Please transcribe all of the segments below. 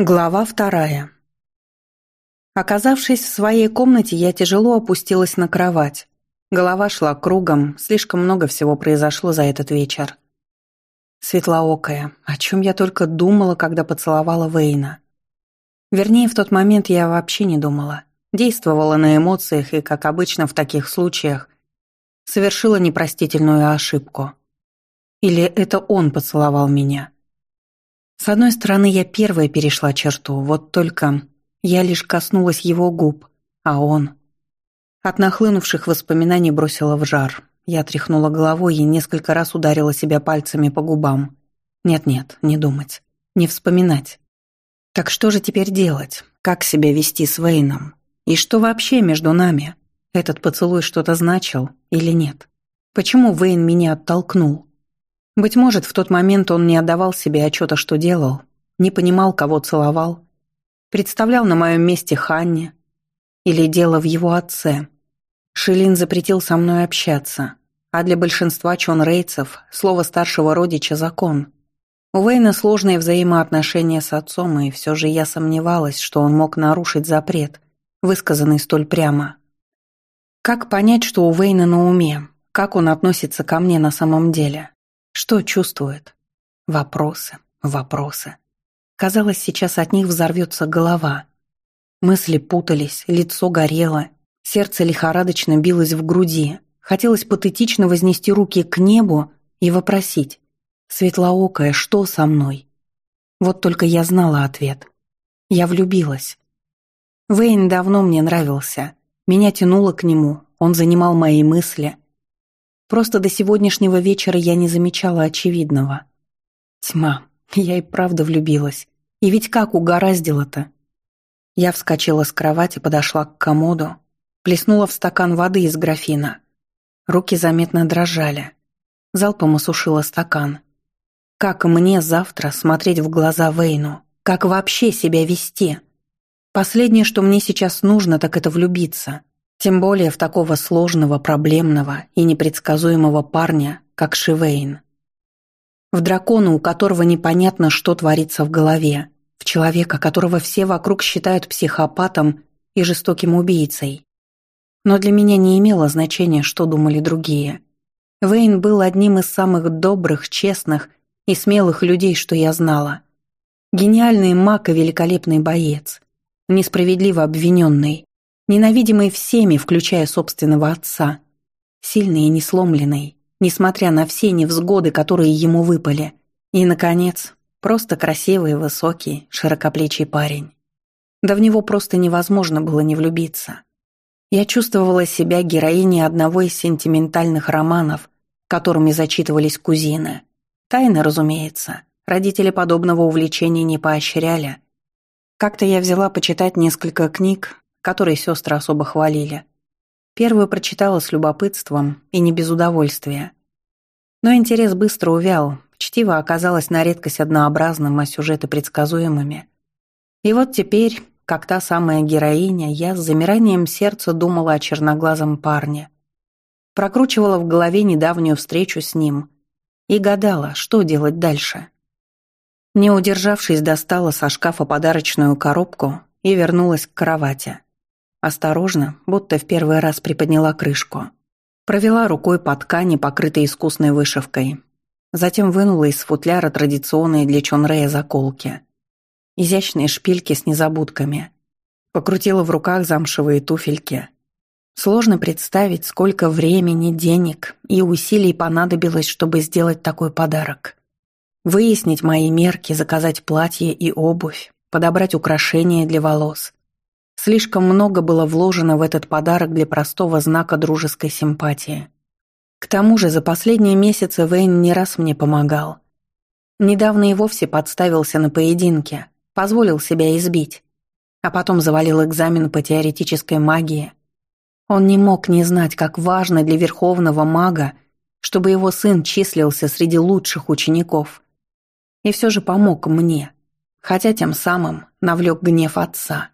Глава вторая. Оказавшись в своей комнате, я тяжело опустилась на кровать. Голова шла кругом, слишком много всего произошло за этот вечер. Светлоокая, о чем я только думала, когда поцеловала Вейна. Вернее, в тот момент я вообще не думала. Действовала на эмоциях и, как обычно в таких случаях, совершила непростительную ошибку. Или это он поцеловал меня – с одной стороны, я первая перешла черту, вот только я лишь коснулась его губ, а он... От нахлынувших воспоминаний бросила в жар. Я тряхнула головой и несколько раз ударила себя пальцами по губам. Нет-нет, не думать, не вспоминать. Так что же теперь делать? Как себя вести с Вейном? И что вообще между нами? Этот поцелуй что-то значил или нет? Почему Вейн меня оттолкнул? Быть может, в тот момент он не отдавал себе отчета, что делал, не понимал, кого целовал, представлял на моем месте Ханне или дело в его отце. Шилин запретил со мной общаться, а для большинства чонрейцев слово старшего родича – закон. У Вейна сложные взаимоотношения с отцом, и все же я сомневалась, что он мог нарушить запрет, высказанный столь прямо. Как понять, что у Вейна на уме? Как он относится ко мне на самом деле? Что чувствует? Вопросы, вопросы. Казалось, сейчас от них взорвется голова. Мысли путались, лицо горело, сердце лихорадочно билось в груди. Хотелось патетично вознести руки к небу и вопросить. «Светлоокая, что со мной?» Вот только я знала ответ. Я влюбилась. Вейн давно мне нравился. Меня тянуло к нему, он занимал мои мысли – Просто до сегодняшнего вечера я не замечала очевидного. Тьма, я и правда влюбилась. И ведь как угораздило-то? Я вскочила с кровати, подошла к комоду, плеснула в стакан воды из графина. Руки заметно дрожали. Залпом осушила стакан. Как мне завтра смотреть в глаза Вейну? Как вообще себя вести? Последнее, что мне сейчас нужно, так это влюбиться. Тем более в такого сложного, проблемного и непредсказуемого парня, как Шивейн. В дракона, у которого непонятно, что творится в голове. В человека, которого все вокруг считают психопатом и жестоким убийцей. Но для меня не имело значения, что думали другие. Вейн был одним из самых добрых, честных и смелых людей, что я знала. Гениальный маг и великолепный боец. Несправедливо обвиненный ненавидимый всеми, включая собственного отца, сильный и несломленный, несмотря на все невзгоды, которые ему выпали, и, наконец, просто красивый, высокий, широкоплечий парень. Да в него просто невозможно было не влюбиться. Я чувствовала себя героиней одного из сентиментальных романов, которыми зачитывались кузины. Тайно, разумеется, родители подобного увлечения не поощряли. Как-то я взяла почитать несколько книг, который сестры особо хвалили. Первую прочитала с любопытством и не без удовольствия. Но интерес быстро увял, чтиво оказалось на редкость однообразным, а сюжеты предсказуемыми. И вот теперь, как та самая героиня, я с замиранием сердца думала о черноглазом парне. Прокручивала в голове недавнюю встречу с ним и гадала, что делать дальше. Не удержавшись, достала со шкафа подарочную коробку и вернулась к кровати. Осторожно, будто в первый раз приподняла крышку. Провела рукой по ткани, покрытой искусной вышивкой. Затем вынула из футляра традиционные для Чонрея заколки. Изящные шпильки с незабудками. Покрутила в руках замшевые туфельки. Сложно представить, сколько времени, денег и усилий понадобилось, чтобы сделать такой подарок. Выяснить мои мерки, заказать платье и обувь, подобрать украшения для волос, Слишком много было вложено в этот подарок для простого знака дружеской симпатии. К тому же за последние месяцы Вейн не раз мне помогал. Недавно и вовсе подставился на поединке, позволил себя избить, а потом завалил экзамен по теоретической магии. Он не мог не знать, как важно для верховного мага, чтобы его сын числился среди лучших учеников. И все же помог мне, хотя тем самым навлек гнев отца.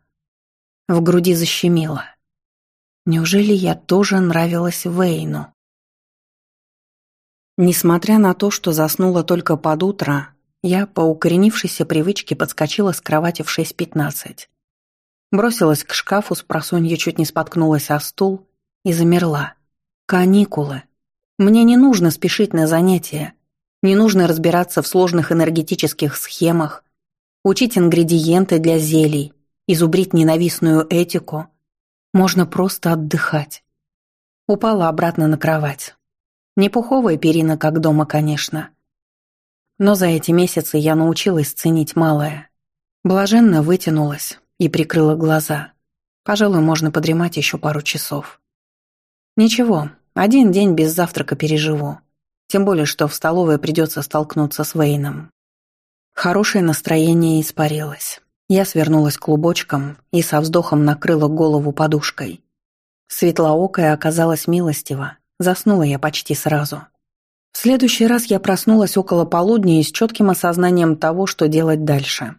В груди защемило. Неужели я тоже нравилась Вейну? Несмотря на то, что заснула только под утро, Я по укоренившейся привычке подскочила с кровати в 6.15. Бросилась к шкафу, с просонья чуть не споткнулась о стул и замерла. Каникулы. Мне не нужно спешить на занятия. Не нужно разбираться в сложных энергетических схемах, учить ингредиенты для зелий, изубрить ненавистную этику. Можно просто отдыхать. Упала обратно на кровать. Не пуховая перина, как дома, конечно. Но за эти месяцы я научилась ценить малое. Блаженно вытянулась и прикрыла глаза. Пожалуй, можно подремать еще пару часов. Ничего, один день без завтрака переживу. Тем более, что в столовой придется столкнуться с Вейном. Хорошее настроение испарилось. Я свернулась клубочком и со вздохом накрыла голову подушкой. Светлоокая оказалась милостива. Заснула я почти сразу. В следующий раз я проснулась около полудня и с четким осознанием того, что делать дальше.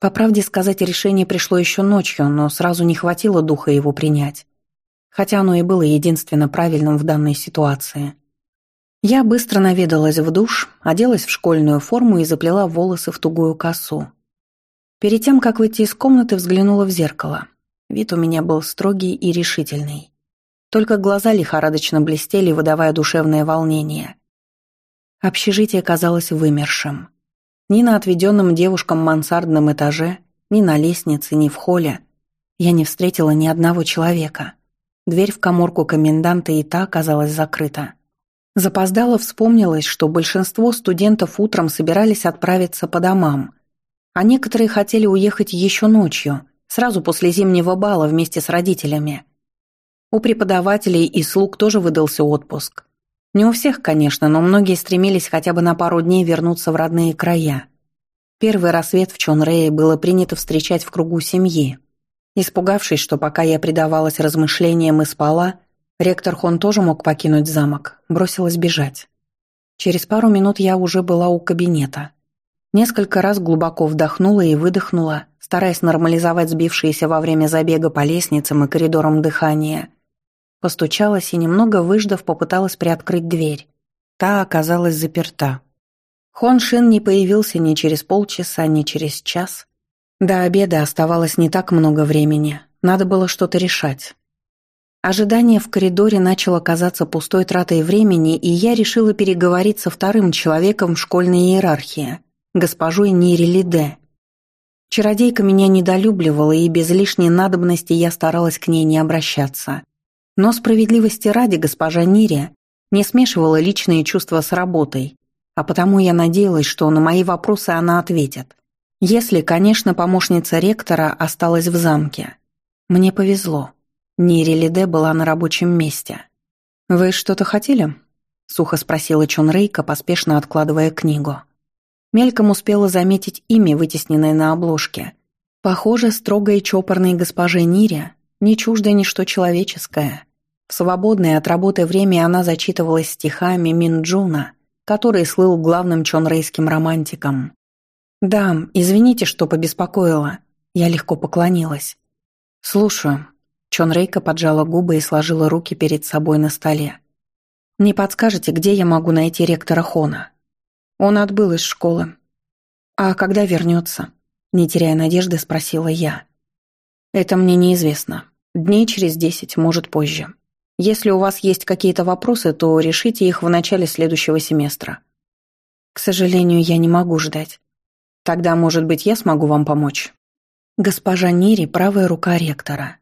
По правде сказать, решение пришло еще ночью, но сразу не хватило духа его принять хотя оно и было единственно правильным в данной ситуации. Я быстро наведалась в душ, оделась в школьную форму и заплела волосы в тугую косу. Перед тем, как выйти из комнаты, взглянула в зеркало. Вид у меня был строгий и решительный. Только глаза лихорадочно блестели, выдавая душевное волнение. Общежитие казалось вымершим. Ни на отведенном девушкам мансардном этаже, ни на лестнице, ни в холле я не встретила ни одного человека. Дверь в коморку коменданта и та оказалась закрыта. Запоздало вспомнилось, что большинство студентов утром собирались отправиться по домам, а некоторые хотели уехать еще ночью, сразу после зимнего бала вместе с родителями. У преподавателей и слуг тоже выдался отпуск. Не у всех, конечно, но многие стремились хотя бы на пару дней вернуться в родные края. Первый рассвет в Чонрее было принято встречать в кругу семьи. Испугавшись, что пока я предавалась размышлениям и спала, ректор Хон тоже мог покинуть замок, бросилась бежать. Через пару минут я уже была у кабинета. Несколько раз глубоко вдохнула и выдохнула, стараясь нормализовать сбившиеся во время забега по лестницам и коридорам дыхание. Постучалась и, немного выждав, попыталась приоткрыть дверь. Та оказалась заперта. Хон Шин не появился ни через полчаса, ни через час. До обеда оставалось не так много времени, надо было что-то решать. Ожидание в коридоре начало казаться пустой тратой времени, и я решила переговорить со вторым человеком в школьной иерархии, госпожой Нири Лиде. Чародейка меня недолюбливала, и без лишней надобности я старалась к ней не обращаться. Но справедливости ради госпожа Нири не смешивала личные чувства с работой, а потому я надеялась, что на мои вопросы она ответит. Если, конечно, помощница ректора осталась в замке. Мне повезло. Нири Лиде была на рабочем месте. «Вы что-то хотели?» — сухо спросила Чон Рейка, поспешно откладывая книгу. Мельком успела заметить имя, вытесненное на обложке. Похоже, строгой чопорной госпоже Нире не чуждо ничто человеческое. В свободное от работы время она зачитывалась стихами Минджуна, который слыл главным чонрейским романтиком. «Да, извините, что побеспокоила». Я легко поклонилась. «Слушаю». Чон Рейка поджала губы и сложила руки перед собой на столе. «Не подскажете, где я могу найти ректора Хона?» Он отбыл из школы. «А когда вернется?» Не теряя надежды, спросила я. «Это мне неизвестно. Дней через десять, может, позже. Если у вас есть какие-то вопросы, то решите их в начале следующего семестра. К сожалению, я не могу ждать. Тогда, может быть, я смогу вам помочь. Госпожа Нири – правая рука ректора.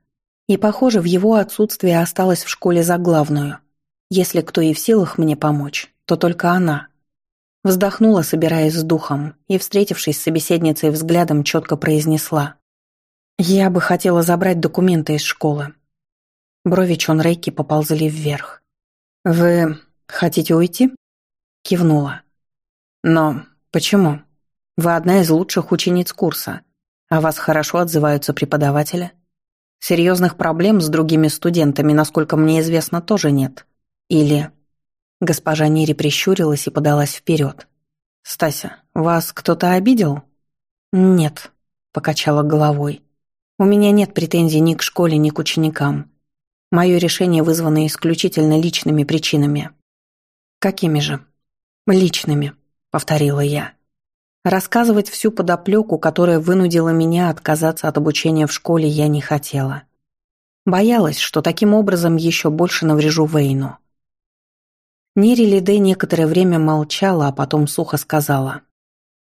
И, похоже, в его отсутствие осталась в школе за главную. Если кто и в силах мне помочь, то только она. Вздохнула, собираясь с духом, и, встретившись с собеседницей взглядом, четко произнесла. «Я бы хотела забрать документы из школы». Брови Чон Рейки поползли вверх. «Вы хотите уйти?» Кивнула. «Но почему?» Вы одна из лучших учениц курса. а вас хорошо отзываются преподаватели. Серьезных проблем с другими студентами, насколько мне известно, тоже нет. Или... Госпожа Нири прищурилась и подалась вперед. «Стася, вас кто-то обидел?» «Нет», — покачала головой. «У меня нет претензий ни к школе, ни к ученикам. Мое решение вызвано исключительно личными причинами». «Какими же?» «Личными», — повторила я. Рассказывать всю подоплеку, которая вынудила меня отказаться от обучения в школе, я не хотела. Боялась, что таким образом еще больше наврежу Вейну. Нири Лиде некоторое время молчала, а потом сухо сказала.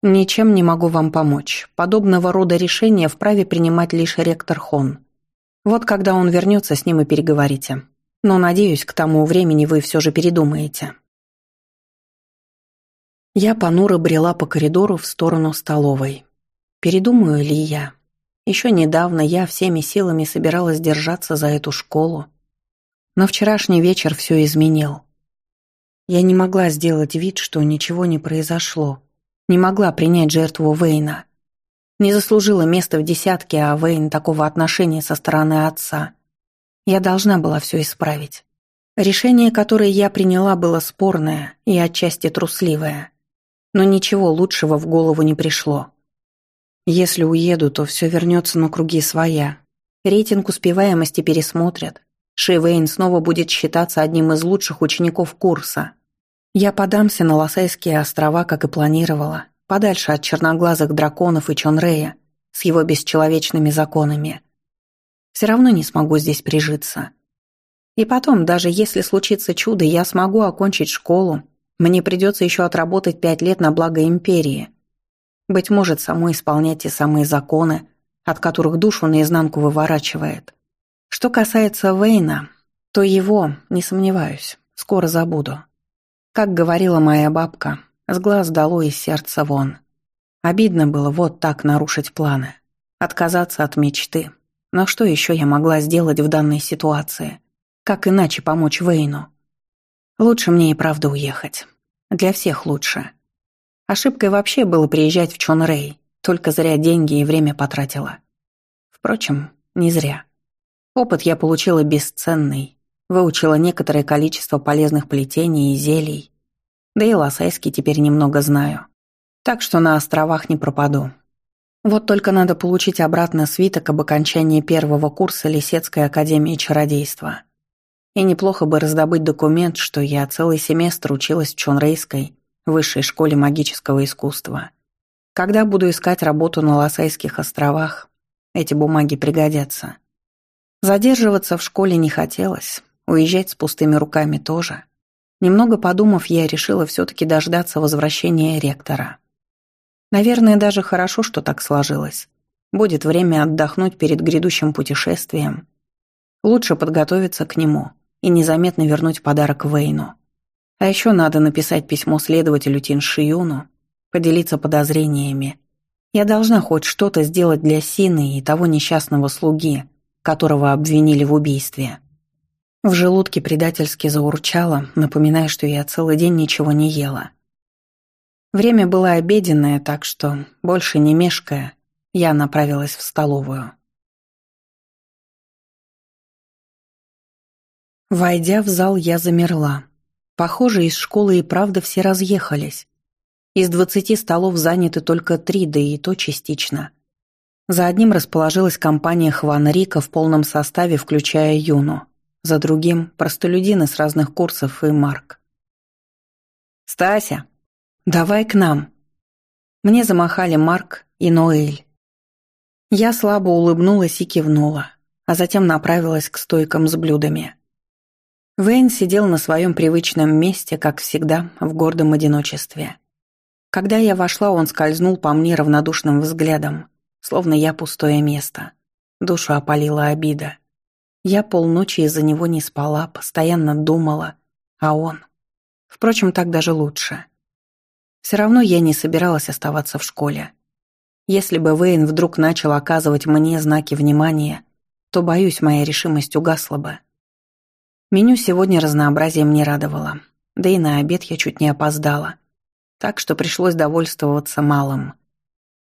«Ничем не могу вам помочь. Подобного рода решения вправе принимать лишь ректор Хон. Вот когда он вернется, с ним и переговорите. Но, надеюсь, к тому времени вы все же передумаете». Я понуро брела по коридору в сторону столовой. Передумаю ли я? Еще недавно я всеми силами собиралась держаться за эту школу. Но вчерашний вечер все изменил. Я не могла сделать вид, что ничего не произошло. Не могла принять жертву Вейна. Не заслужила места в десятке, а Вейн такого отношения со стороны отца. Я должна была все исправить. Решение, которое я приняла, было спорное и отчасти трусливое но ничего лучшего в голову не пришло. Если уеду, то все вернется на круги своя. Рейтинг успеваемости пересмотрят. Шивейн снова будет считаться одним из лучших учеников курса. Я подамся на Лосайские острова, как и планировала, подальше от черноглазых драконов и Чонрея с его бесчеловечными законами. Все равно не смогу здесь прижиться. И потом, даже если случится чудо, я смогу окончить школу мне придется еще отработать пять лет на благо империи. Быть может, самой исполнять те самые законы, от которых душу наизнанку выворачивает. Что касается Вейна, то его, не сомневаюсь, скоро забуду. Как говорила моя бабка, с глаз дало и сердца вон. Обидно было вот так нарушить планы, отказаться от мечты. Но что еще я могла сделать в данной ситуации? Как иначе помочь Вейну? Лучше мне и правда уехать. Для всех лучше. Ошибкой вообще было приезжать в Чон Рэй, только зря деньги и время потратила. Впрочем, не зря. Опыт я получила бесценный, выучила некоторое количество полезных плетений и зелий. Да и лосайский теперь немного знаю. Так что на островах не пропаду. Вот только надо получить обратно свиток об окончании первого курса Лисецкой академии чародейства. И неплохо бы раздобыть документ, что я целый семестр училась в Чонрейской высшей школе магического искусства. Когда буду искать работу на Лосайских островах, эти бумаги пригодятся. Задерживаться в школе не хотелось, уезжать с пустыми руками тоже. Немного подумав, я решила все-таки дождаться возвращения ректора. Наверное, даже хорошо, что так сложилось. Будет время отдохнуть перед грядущим путешествием. Лучше подготовиться к нему – и незаметно вернуть подарок Вейну. А еще надо написать письмо следователю Тин Шиюну, поделиться подозрениями. Я должна хоть что-то сделать для Сины и того несчастного слуги, которого обвинили в убийстве. В желудке предательски заурчало, напоминая, что я целый день ничего не ела. Время было обеденное, так что, больше не мешкая, я направилась в столовую. Войдя в зал, я замерла. Похоже, из школы и правда все разъехались. Из двадцати столов заняты только три, да и то частично. За одним расположилась компания Хван Рика в полном составе, включая Юну. За другим – простолюдины с разных курсов и Марк. «Стася, давай к нам!» Мне замахали Марк и Ноэль. Я слабо улыбнулась и кивнула, а затем направилась к стойкам с блюдами. Вейн сидел на своем привычном месте, как всегда, в гордом одиночестве. Когда я вошла, он скользнул по мне равнодушным взглядом, словно я пустое место. Душу опалила обида. Я полночи из-за него не спала, постоянно думала, а он... Впрочем, так даже лучше. Все равно я не собиралась оставаться в школе. Если бы Вейн вдруг начал оказывать мне знаки внимания, то, боюсь, моя решимость угасла бы. Меню сегодня разнообразием не радовало. Да и на обед я чуть не опоздала. Так что пришлось довольствоваться малым.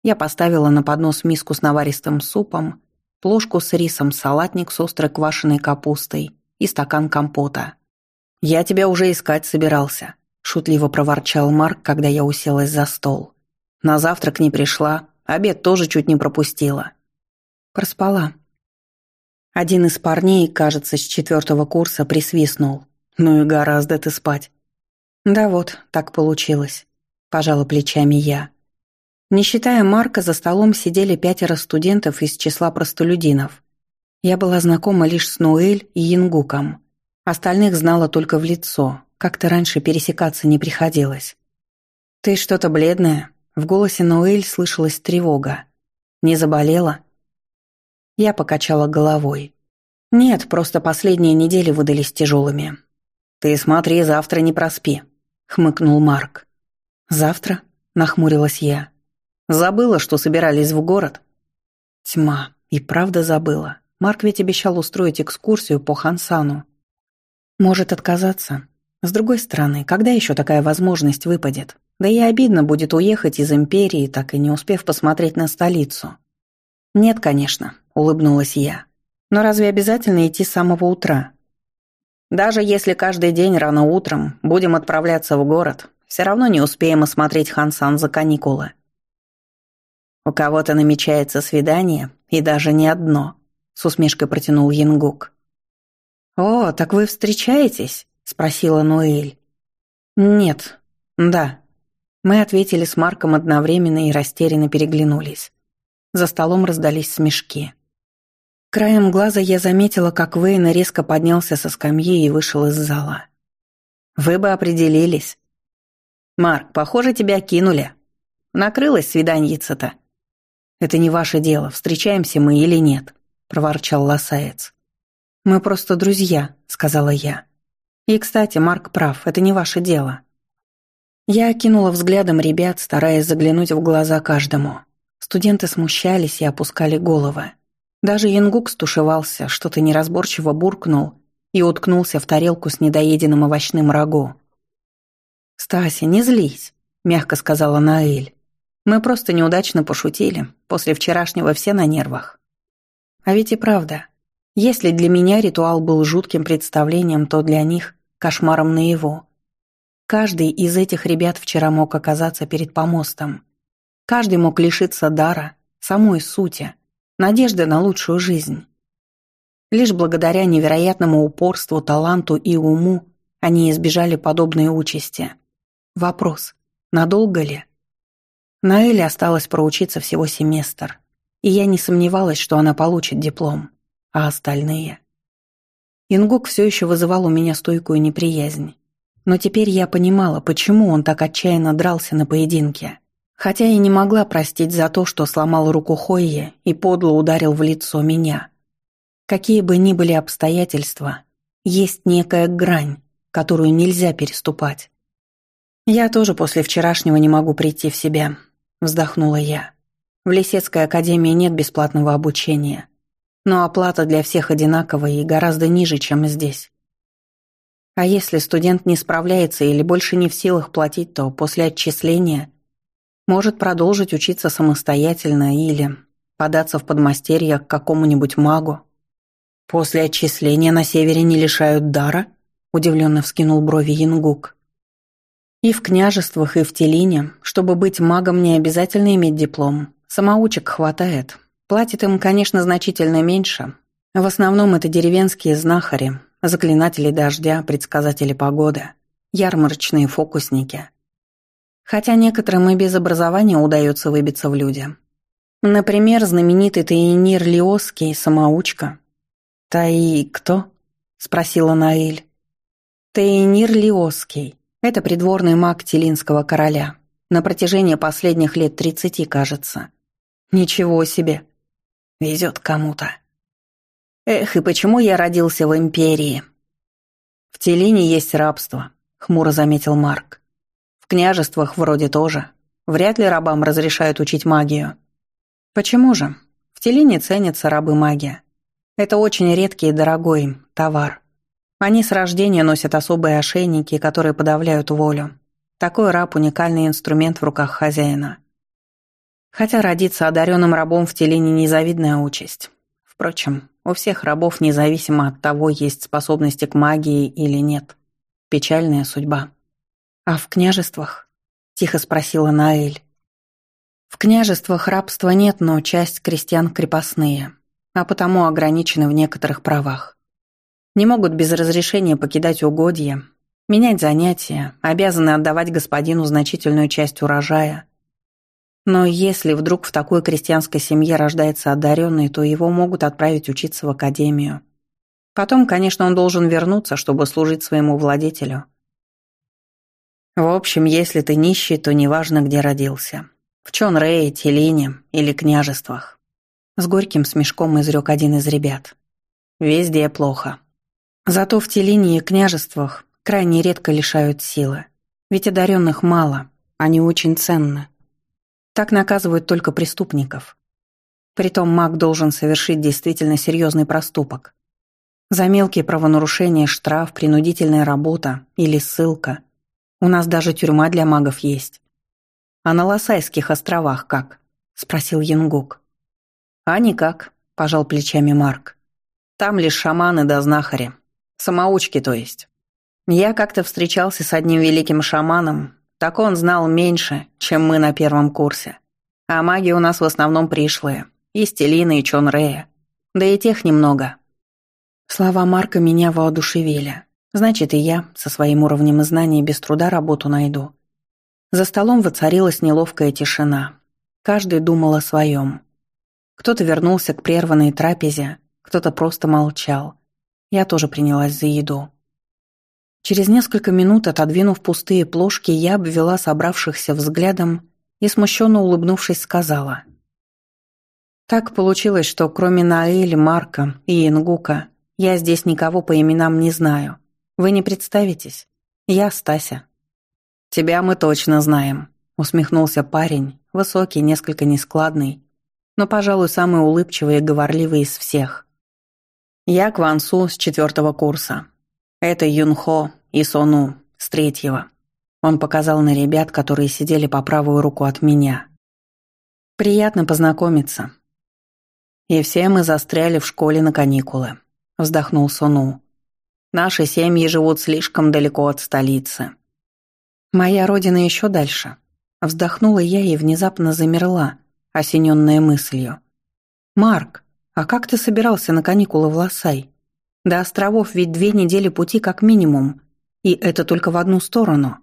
Я поставила на поднос миску с наваристым супом, плошку с рисом, салатник с острой квашеной капустой и стакан компота. «Я тебя уже искать собирался», — шутливо проворчал Марк, когда я уселась за стол. «На завтрак не пришла, обед тоже чуть не пропустила». «Проспала», один из парней, кажется, с четвертого курса присвистнул. «Ну и гораздо ты спать». «Да вот, так получилось», – пожала плечами я. Не считая Марка, за столом сидели пятеро студентов из числа простолюдинов. Я была знакома лишь с Нуэль и Янгуком. Остальных знала только в лицо, как-то раньше пересекаться не приходилось. «Ты что-то бледная?» В голосе Ноэль слышалась тревога. «Не заболела?» Я покачала головой. «Нет, просто последние недели выдались тяжелыми». «Ты смотри, завтра не проспи», — хмыкнул Марк. «Завтра?» — нахмурилась я. «Забыла, что собирались в город?» Тьма. И правда забыла. Марк ведь обещал устроить экскурсию по Хансану. Может отказаться. С другой стороны, когда еще такая возможность выпадет? Да и обидно будет уехать из империи, так и не успев посмотреть на столицу. «Нет, конечно», — улыбнулась я. «Но разве обязательно идти с самого утра?» «Даже если каждый день рано утром будем отправляться в город, все равно не успеем осмотреть Хансан за каникулы». «У кого-то намечается свидание, и даже не одно», — с усмешкой протянул Янгук. «О, так вы встречаетесь?» — спросила Ноэль. «Нет. Да», мы ответили с Марком одновременно и растерянно переглянулись. За столом раздались смешки. Краем глаза я заметила, как Вейна резко поднялся со скамьи и вышел из зала. «Вы бы определились». «Марк, похоже, тебя кинули. Накрылась свиданьица-то». «Это не ваше дело, встречаемся мы или нет», — проворчал лосаец. «Мы просто друзья», — сказала я. «И, кстати, Марк прав, это не ваше дело». Я окинула взглядом ребят, стараясь заглянуть в глаза каждому. Студенты смущались и опускали головы. Даже Янгук стушевался, что-то неразборчиво буркнул и уткнулся в тарелку с недоеденным овощным рагу. «Стася, не злись», — мягко сказала Наэль. «Мы просто неудачно пошутили. После вчерашнего все на нервах». А ведь и правда. Если для меня ритуал был жутким представлением, то для них — кошмаром наяву. Каждый из этих ребят вчера мог оказаться перед помостом. Каждый мог лишиться дара, самой сути, надежды на лучшую жизнь. Лишь благодаря невероятному упорству, таланту и уму они избежали подобной участи. Вопрос, надолго ли? На Эле осталось проучиться всего семестр, и я не сомневалась, что она получит диплом. А остальные? Ингук все еще вызывал у меня стойкую неприязнь. Но теперь я понимала, почему он так отчаянно дрался на поединке. Хотя и не могла простить за то, что сломал руку Хойе и подло ударил в лицо меня. Какие бы ни были обстоятельства, есть некая грань, которую нельзя переступать. «Я тоже после вчерашнего не могу прийти в себя», — вздохнула я. «В Лисецкой академии нет бесплатного обучения, но оплата для всех одинаковая и гораздо ниже, чем здесь. А если студент не справляется или больше не в силах платить, то после отчисления может продолжить учиться самостоятельно или податься в подмастерье к какому-нибудь магу. После отчисления на севере не лишают дара? Удивленно вскинул брови Янгук. И в княжествах, и в Телине, чтобы быть магом, не обязательно иметь диплом. Самоучек хватает. Платит им, конечно, значительно меньше. В основном это деревенские знахари, заклинатели дождя, предсказатели погоды, ярмарочные фокусники. Хотя некоторым и без образования удается выбиться в люди. Например, знаменитый Таинир Лиоский, самоучка. «Таи кто?» — спросила Наэль. Таинир Лиоский. Это придворный маг Телинского короля. На протяжении последних лет тридцати, кажется. Ничего себе. Везет кому-то. Эх, и почему я родился в империи? В Телине есть рабство, хмуро заметил Марк. В княжествах вроде тоже. Вряд ли рабам разрешают учить магию. Почему же? В Телине ценятся рабы магия. Это очень редкий и дорогой товар. Они с рождения носят особые ошейники, которые подавляют волю. Такой раб – уникальный инструмент в руках хозяина. Хотя родиться одаренным рабом в Телине – незавидная участь. Впрочем, у всех рабов, независимо от того, есть способности к магии или нет. Печальная судьба. «А в княжествах?» – тихо спросила Наэль. «В княжествах рабства нет, но часть крестьян крепостные, а потому ограничены в некоторых правах. Не могут без разрешения покидать угодья, менять занятия, обязаны отдавать господину значительную часть урожая. Но если вдруг в такой крестьянской семье рождается одаренный, то его могут отправить учиться в академию. Потом, конечно, он должен вернуться, чтобы служить своему владетелю. В общем, если ты нищий, то неважно, где родился. В Чонрее, Телине или княжествах. С горьким смешком изрек один из ребят. Везде плохо. Зато в Телине и княжествах крайне редко лишают силы. Ведь одаренных мало, они очень ценны. Так наказывают только преступников. Притом маг должен совершить действительно серьезный проступок. За мелкие правонарушения штраф, принудительная работа или ссылка. У нас даже тюрьма для магов есть. А на Лосайских островах как? Спросил Янгук. А никак, пожал плечами Марк. Там лишь шаманы да знахари. Самоучки, то есть. Я как-то встречался с одним великим шаманом, так он знал меньше, чем мы на первом курсе. А маги у нас в основном пришлые. И Стелина, и Чон Рея. Да и тех немного. Слова Марка меня воодушевили. Значит, и я, со своим уровнем знаний, без труда работу найду. За столом воцарилась неловкая тишина. Каждый думал о своем. Кто-то вернулся к прерванной трапезе, кто-то просто молчал. Я тоже принялась за еду. Через несколько минут, отодвинув пустые плошки, я обвела собравшихся взглядом и, смущенно улыбнувшись, сказала. «Так получилось, что кроме Наэли, Марка и Ингука я здесь никого по именам не знаю. Вы не представитесь? Я Стася». «Тебя мы точно знаем», — усмехнулся парень, высокий, несколько нескладный, но, пожалуй, самый улыбчивый и говорливый из всех. «Я Квансу с четвертого курса. Это Юнхо и Сону с третьего». Он показал на ребят, которые сидели по правую руку от меня. «Приятно познакомиться». «И все мы застряли в школе на каникулы», вздохнул Сону. Наши семьи живут слишком далеко от столицы. Моя родина еще дальше. Вздохнула я и внезапно замерла, осененная мыслью. «Марк, а как ты собирался на каникулы в Лосай? До островов ведь две недели пути как минимум, и это только в одну сторону.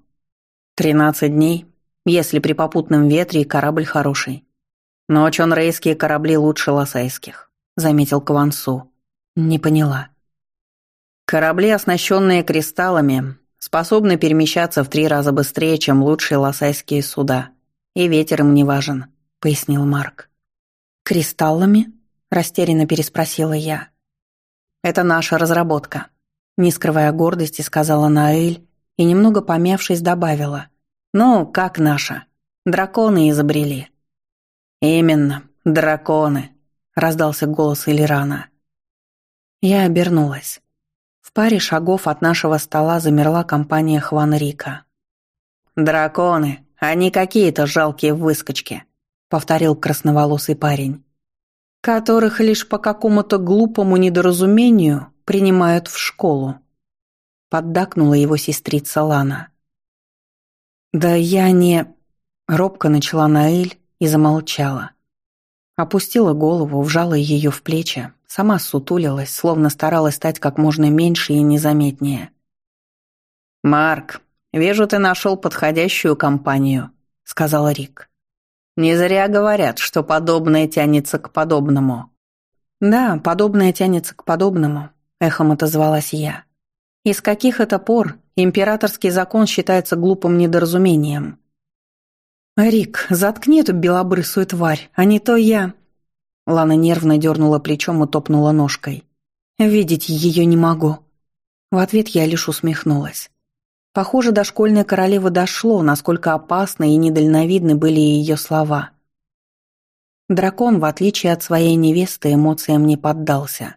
Тринадцать дней, если при попутном ветре и корабль хороший. Но чонрейские корабли лучше лосайских», — заметил Квансу. Не поняла. Корабли, оснащенные кристаллами, способны перемещаться в три раза быстрее, чем лучшие лосайские суда. И ветер им не важен, пояснил Марк. Кристаллами? Растерянно переспросила я. Это наша разработка, не скрывая гордости, сказала Наэль и немного помявшись добавила: "Ну, как наша? Драконы изобрели". Именно, драконы, раздался голос Элирана. Я обернулась. В паре шагов от нашего стола замерла компания Хван Рика. «Драконы, они какие-то жалкие выскочки», — повторил красноволосый парень, «которых лишь по какому-то глупому недоразумению принимают в школу», — поддакнула его сестрица Лана. «Да я не...» — робко начала Наэль и замолчала. Опустила голову, вжала ее в плечи, Сама сутулилась, словно старалась стать как можно меньше и незаметнее. «Марк, вижу, ты нашел подходящую компанию», — сказал Рик. «Не зря говорят, что подобное тянется к подобному». «Да, подобное тянется к подобному», — эхом отозвалась я. «И с каких это пор императорский закон считается глупым недоразумением?» «Рик, заткни эту белобрысую тварь, а не то я...» Лана нервно дернула плечом и топнула ножкой. «Видеть ее не могу». В ответ я лишь усмехнулась. Похоже, до школьной королевы дошло, насколько опасны и недальновидны были ее слова. Дракон, в отличие от своей невесты, эмоциям не поддался.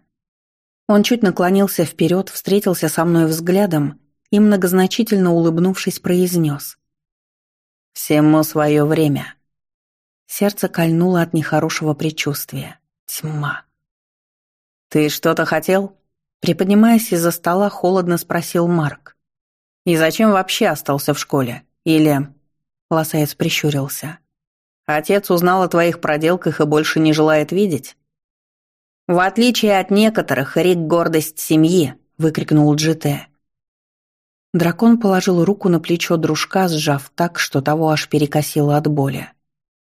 Он чуть наклонился вперед, встретился со мной взглядом и, многозначительно улыбнувшись, произнес. «Всему свое время». Сердце кольнуло от нехорошего предчувствия. Тьма. «Ты что-то хотел?» Приподнимаясь из-за стола, холодно спросил Марк. «И зачем вообще остался в школе? Или...» Лосаец прищурился. «Отец узнал о твоих проделках и больше не желает видеть?» «В отличие от некоторых, Рик — гордость семьи», — выкрикнул Джите. Дракон положил руку на плечо дружка, сжав так, что того аж перекосило от боли.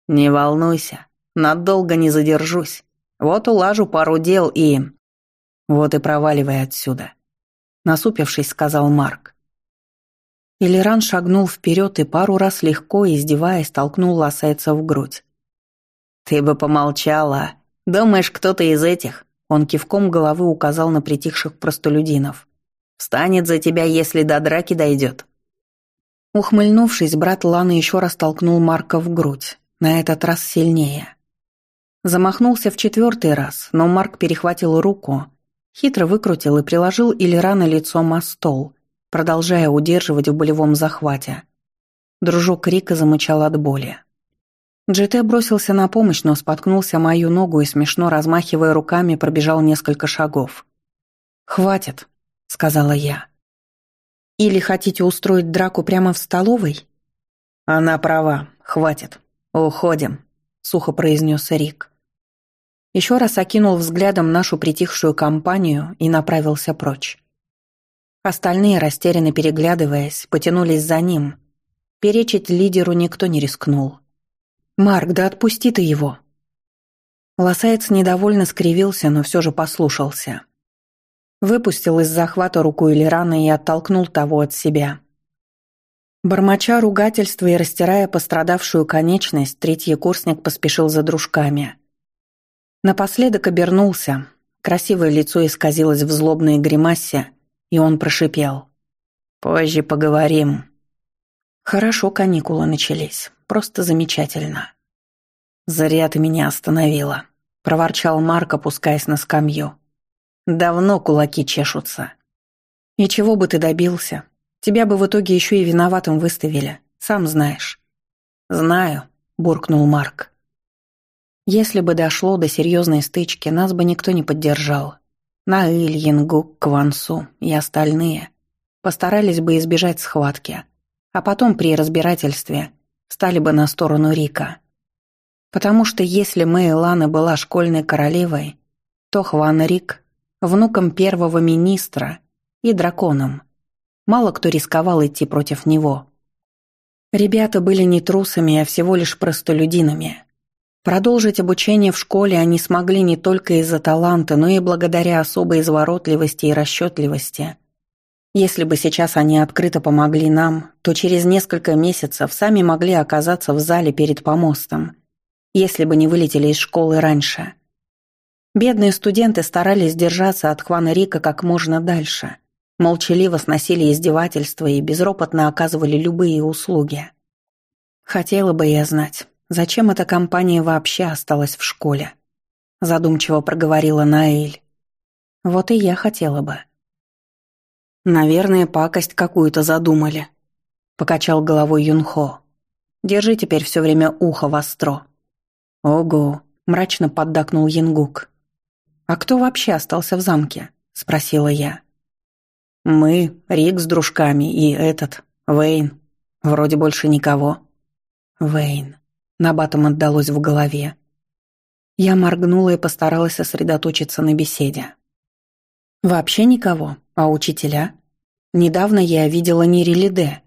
«Не волнуйся, надолго не задержусь. Вот улажу пару дел и...» «Вот и проваливай отсюда», — насупившись, сказал Марк. Илиран шагнул вперед и пару раз легко, издеваясь, толкнул лосайца в грудь. «Ты бы помолчала. Думаешь, кто-то из этих?» Он кивком головы указал на притихших простолюдинов. «Встанет за тебя, если до драки дойдет». Ухмыльнувшись, брат Ланы еще раз толкнул Марка в грудь, на этот раз сильнее. Замахнулся в четвертый раз, но Марк перехватил руку, хитро выкрутил и приложил Ильрана лицом о стол, продолжая удерживать в болевом захвате. Дружок Рика замычал от боли. Джете бросился на помощь, но споткнулся мою ногу и, смешно размахивая руками, пробежал несколько шагов. «Хватит», — сказала я. «Или хотите устроить драку прямо в столовой?» «Она права, хватит. Уходим», — сухо произнес Рик. Еще раз окинул взглядом нашу притихшую компанию и направился прочь. Остальные, растерянно переглядываясь, потянулись за ним. Перечить лидеру никто не рискнул. «Марк, да отпусти ты его!» Лосаец недовольно скривился, но все же послушался. Выпустил из захвата руку Элирана и оттолкнул того от себя. Бормоча ругательства и растирая пострадавшую конечность, третий курсник поспешил за дружками. Напоследок обернулся. Красивое лицо исказилось в злобной гримасе, и он прошипел. «Позже поговорим». Хорошо каникулы начались, просто замечательно. «Зря ты меня остановила», — проворчал Марк, опускаясь на скамью. «Давно кулаки чешутся». «И чего бы ты добился? Тебя бы в итоге еще и виноватым выставили, сам знаешь». «Знаю», — буркнул Марк. «Если бы дошло до серьезной стычки, нас бы никто не поддержал. Наиль, Янгук, Квансу и остальные постарались бы избежать схватки, а потом при разбирательстве стали бы на сторону Рика. Потому что если Мэйлана была школьной королевой, то Хван Рик – внуком первого министра и драконом. Мало кто рисковал идти против него. Ребята были не трусами, а всего лишь простолюдинами – Продолжить обучение в школе они смогли не только из-за таланта, но и благодаря особой изворотливости и расчетливости. Если бы сейчас они открыто помогли нам, то через несколько месяцев сами могли оказаться в зале перед помостом, если бы не вылетели из школы раньше. Бедные студенты старались держаться от Хвана Рика как можно дальше, молчаливо сносили издевательства и безропотно оказывали любые услуги. Хотела бы я знать, Зачем эта компания вообще осталась в школе? Задумчиво проговорила Наэль. Вот и я хотела бы. Наверное, пакость какую-то задумали. Покачал головой Юнхо. Держи теперь все время ухо востро. Ого, мрачно поддакнул Янгук. А кто вообще остался в замке? Спросила я. Мы, Рик с дружками и этот, Вейн. Вроде больше никого. Вейн. Набатом отдалось в голове. Я моргнула и постаралась сосредоточиться на беседе. «Вообще никого, а учителя? Недавно я видела Нирилиде».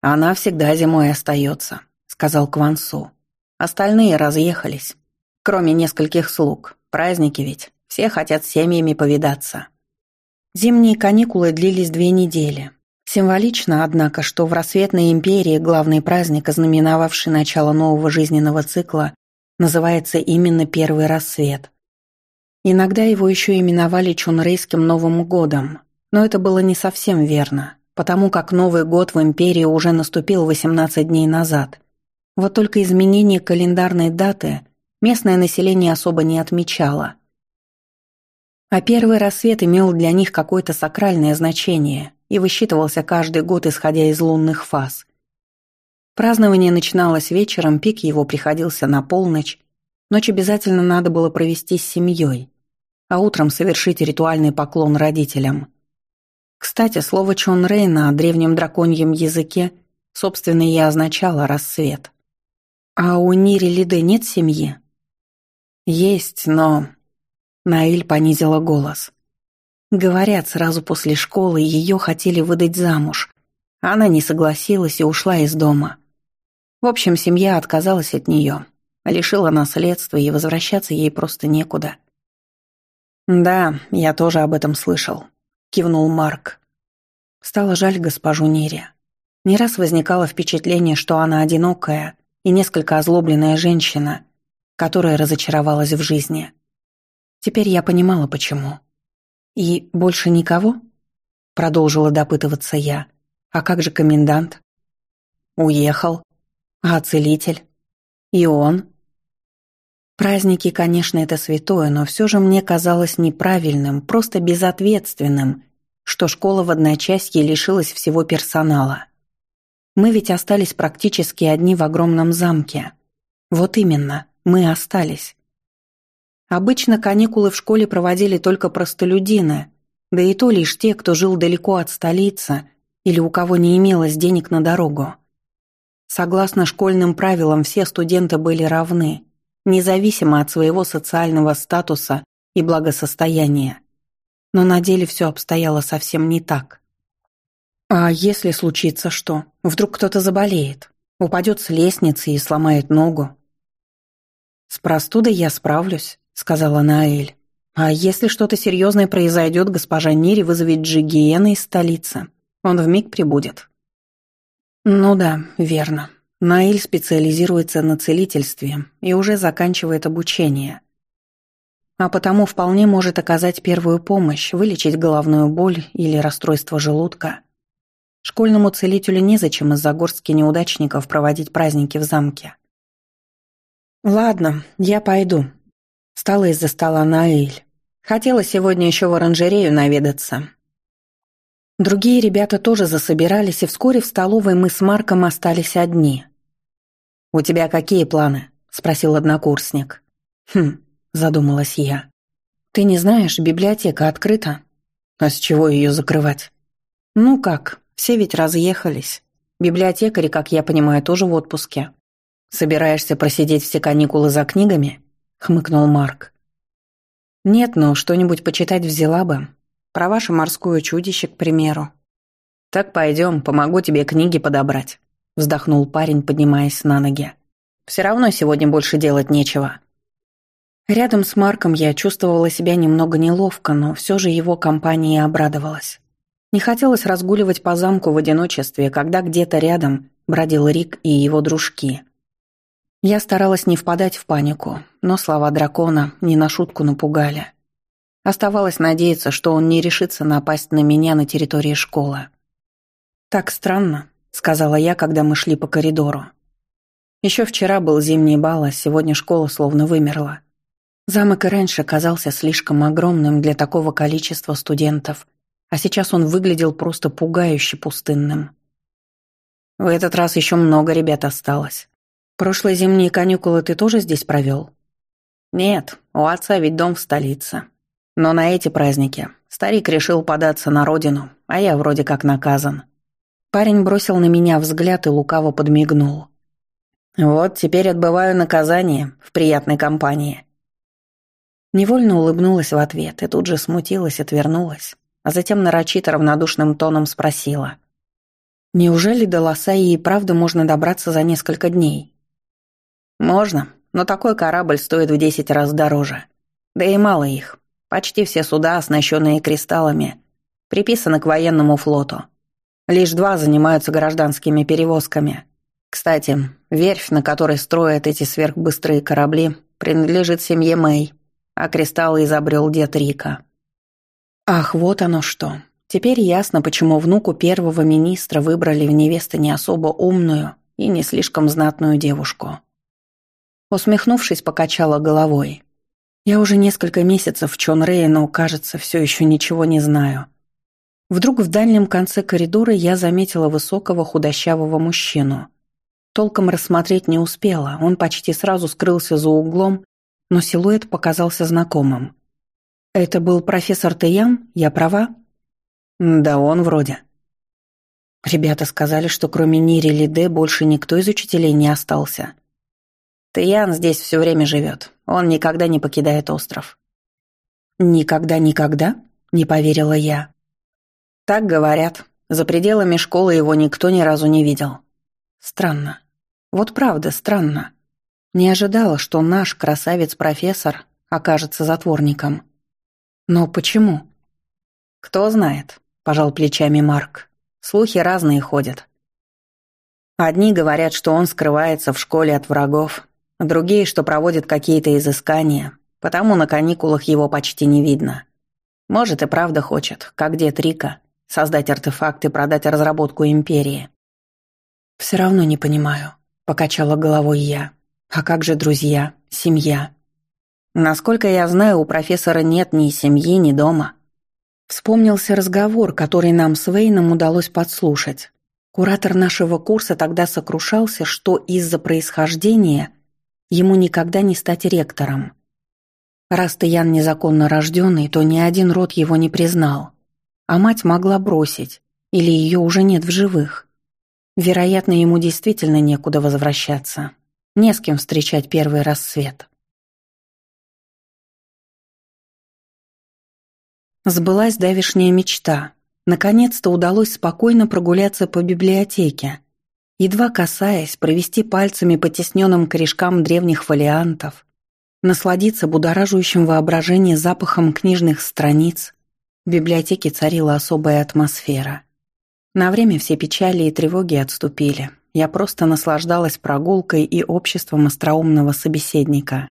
«Она всегда зимой остается», — сказал Квансу. «Остальные разъехались. Кроме нескольких слуг. Праздники ведь. Все хотят с семьями повидаться». Зимние каникулы длились две недели, Символично, однако, что в рассветной империи главный праздник, ознаменовавший начало нового жизненного цикла, называется именно Первый рассвет. Иногда его еще именовали Чунрейским Новым годом, но это было не совсем верно, потому как Новый год в империи уже наступил 18 дней назад. Вот только изменение календарной даты местное население особо не отмечало. А первый рассвет имел для них какое-то сакральное значение – и высчитывался каждый год, исходя из лунных фаз. Празднование начиналось вечером, пик его приходился на полночь, ночь обязательно надо было провести с семьей, а утром совершить ритуальный поклон родителям. Кстати, слово Чон Рэй на древнем драконьем языке, собственно, и означало «рассвет». А у Нири Лиды нет семьи? Есть, но... Наиль понизила голос. Говорят, сразу после школы ее хотели выдать замуж. Она не согласилась и ушла из дома. В общем, семья отказалась от нее, лишила наследства, и возвращаться ей просто некуда. «Да, я тоже об этом слышал», — кивнул Марк. Стало жаль госпожу Нире. Не раз возникало впечатление, что она одинокая и несколько озлобленная женщина, которая разочаровалась в жизни. Теперь я понимала, почему. «И больше никого?» — продолжила допытываться я. «А как же комендант?» «Уехал. А целитель? И он?» Праздники, конечно, это святое, но все же мне казалось неправильным, просто безответственным, что школа в одночасье лишилась всего персонала. Мы ведь остались практически одни в огромном замке. Вот именно, мы остались. Обычно каникулы в школе проводили только простолюдины, да и то лишь те, кто жил далеко от столицы или у кого не имелось денег на дорогу. Согласно школьным правилам, все студенты были равны, независимо от своего социального статуса и благосостояния. Но на деле все обстояло совсем не так. А если случится что? Вдруг кто-то заболеет, упадет с лестницы и сломает ногу? «С простудой я справлюсь», — сказала Наэль. «А если что-то серьезное произойдет, госпожа Нири вызовет Джигиена из столицы. Он вмиг прибудет». «Ну да, верно. Наиль специализируется на целительстве и уже заканчивает обучение. А потому вполне может оказать первую помощь, вылечить головную боль или расстройство желудка. Школьному целителю незачем из-за горстки неудачников проводить праздники в замке. «Ладно, я пойду», — встала из-за стола Наиль. «Хотела сегодня еще в оранжерею наведаться». Другие ребята тоже засобирались, и вскоре в столовой мы с Марком остались одни. «У тебя какие планы?» — спросил однокурсник. «Хм», — задумалась я. «Ты не знаешь, библиотека открыта?» «А с чего ее закрывать?» «Ну как, все ведь разъехались. Библиотекари, как я понимаю, тоже в отпуске». «Собираешься просидеть все каникулы за книгами?» — хмыкнул Марк. «Нет, но что-нибудь почитать взяла бы. Про ваше морское чудище, к примеру». «Так пойдем, помогу тебе книги подобрать» вздохнул парень, поднимаясь на ноги. Все равно сегодня больше делать нечего. Рядом с Марком я чувствовала себя немного неловко, но все же его компании обрадовалась. Не хотелось разгуливать по замку в одиночестве, когда где-то рядом бродил Рик и его дружки. Я старалась не впадать в панику, но слова дракона не на шутку напугали. Оставалось надеяться, что он не решится напасть на меня на территории школы. Так странно, — сказала я, когда мы шли по коридору. Еще вчера был зимний бал, а сегодня школа словно вымерла. Замок и раньше казался слишком огромным для такого количества студентов, а сейчас он выглядел просто пугающе пустынным. В этот раз еще много ребят осталось. Прошлые зимние каникулы ты тоже здесь провел? Нет, у отца ведь дом в столице. Но на эти праздники старик решил податься на родину, а я вроде как наказан. Парень бросил на меня взгляд и лукаво подмигнул. «Вот теперь отбываю наказание в приятной компании». Невольно улыбнулась в ответ и тут же смутилась, отвернулась, а затем нарочито равнодушным тоном спросила. «Неужели до Лосаи и правда можно добраться за несколько дней?» «Можно, но такой корабль стоит в десять раз дороже. Да и мало их. Почти все суда, оснащенные кристаллами, приписаны к военному флоту. Лишь два занимаются гражданскими перевозками. Кстати, верфь, на которой строят эти сверхбыстрые корабли, принадлежит семье Мэй, а кристаллы изобрел дед Рика. Ах, вот оно что. Теперь ясно, почему внуку первого министра выбрали в невесты не особо умную и не слишком знатную девушку. Усмехнувшись, покачала головой. Я уже несколько месяцев в Чонрее, но, кажется, все еще ничего не знаю. Вдруг в дальнем конце коридора я заметила высокого худощавого мужчину. Толком рассмотреть не успела, он почти сразу скрылся за углом, но силуэт показался знакомым. «Это был профессор Тэян? Я права?» «Да он вроде». Ребята сказали, что кроме Нири Лиде больше никто из учителей не остался. Тэян здесь все время живет, он никогда не покидает остров. «Никогда-никогда?» — не поверила я. Так говорят. За пределами школы его никто ни разу не видел. Странно. Вот правда, странно. Не ожидала, что наш красавец-профессор окажется затворником. Но почему? Кто знает, пожал плечами Марк. Слухи разные ходят. Одни говорят, что он скрывается в школе от врагов, другие, что проводит какие-то изыскания, потому на каникулах его почти не видно. Может, и правда хочет, как дед Рика, создать артефакт и продать разработку империи. «Все равно не понимаю», — покачала головой я. «А как же друзья, семья?» «Насколько я знаю, у профессора нет ни семьи, ни дома». Вспомнился разговор, который нам с Вейном удалось подслушать. Куратор нашего курса тогда сокрушался, что из-за происхождения ему никогда не стать ректором. Раз Таян незаконно рожденный, то ни один род его не признал. А мать могла бросить, или ее уже нет в живых. Вероятно, ему действительно некуда возвращаться. Не с кем встречать первый рассвет. Сбылась давишняя мечта. Наконец-то удалось спокойно прогуляться по библиотеке. Едва касаясь, провести пальцами по тесненным корешкам древних фолиантов, насладиться будоражащим воображение запахом книжных страниц. В библиотеке царила особая атмосфера. На время все печали и тревоги отступили. Я просто наслаждалась прогулкой и обществом остроумного собеседника.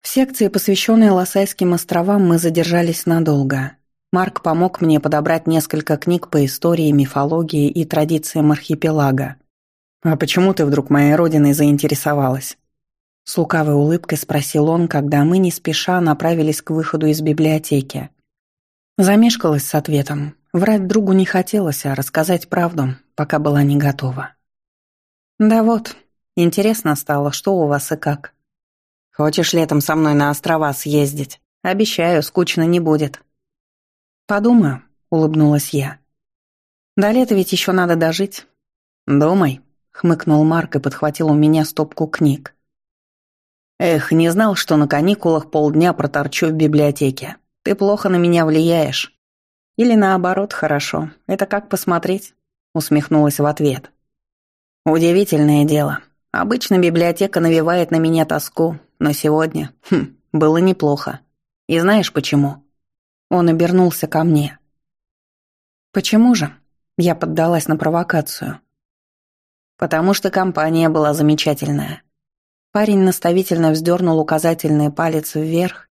В секции, посвященной Лосайским островам, мы задержались надолго. Марк помог мне подобрать несколько книг по истории, мифологии и традициям архипелага. «А почему ты вдруг моей родиной заинтересовалась?» С лукавой улыбкой спросил он, когда мы не спеша направились к выходу из библиотеки. Замешкалась с ответом. Врать другу не хотелось, а рассказать правду, пока была не готова. «Да вот, интересно стало, что у вас и как. Хочешь летом со мной на острова съездить? Обещаю, скучно не будет». «Подумаю», — улыбнулась я. «До лета ведь еще надо дожить». «Думай», — хмыкнул Марк и подхватил у меня стопку книг. «Эх, не знал, что на каникулах полдня проторчу в библиотеке. Ты плохо на меня влияешь». «Или наоборот, хорошо. Это как посмотреть?» — усмехнулась в ответ. «Удивительное дело. Обычно библиотека навевает на меня тоску, но сегодня, хм, было неплохо. И знаешь почему?» Он обернулся ко мне. «Почему же?» Я поддалась на провокацию. «Потому что компания была замечательная». Парень наставительно вздернул указательный палец вверх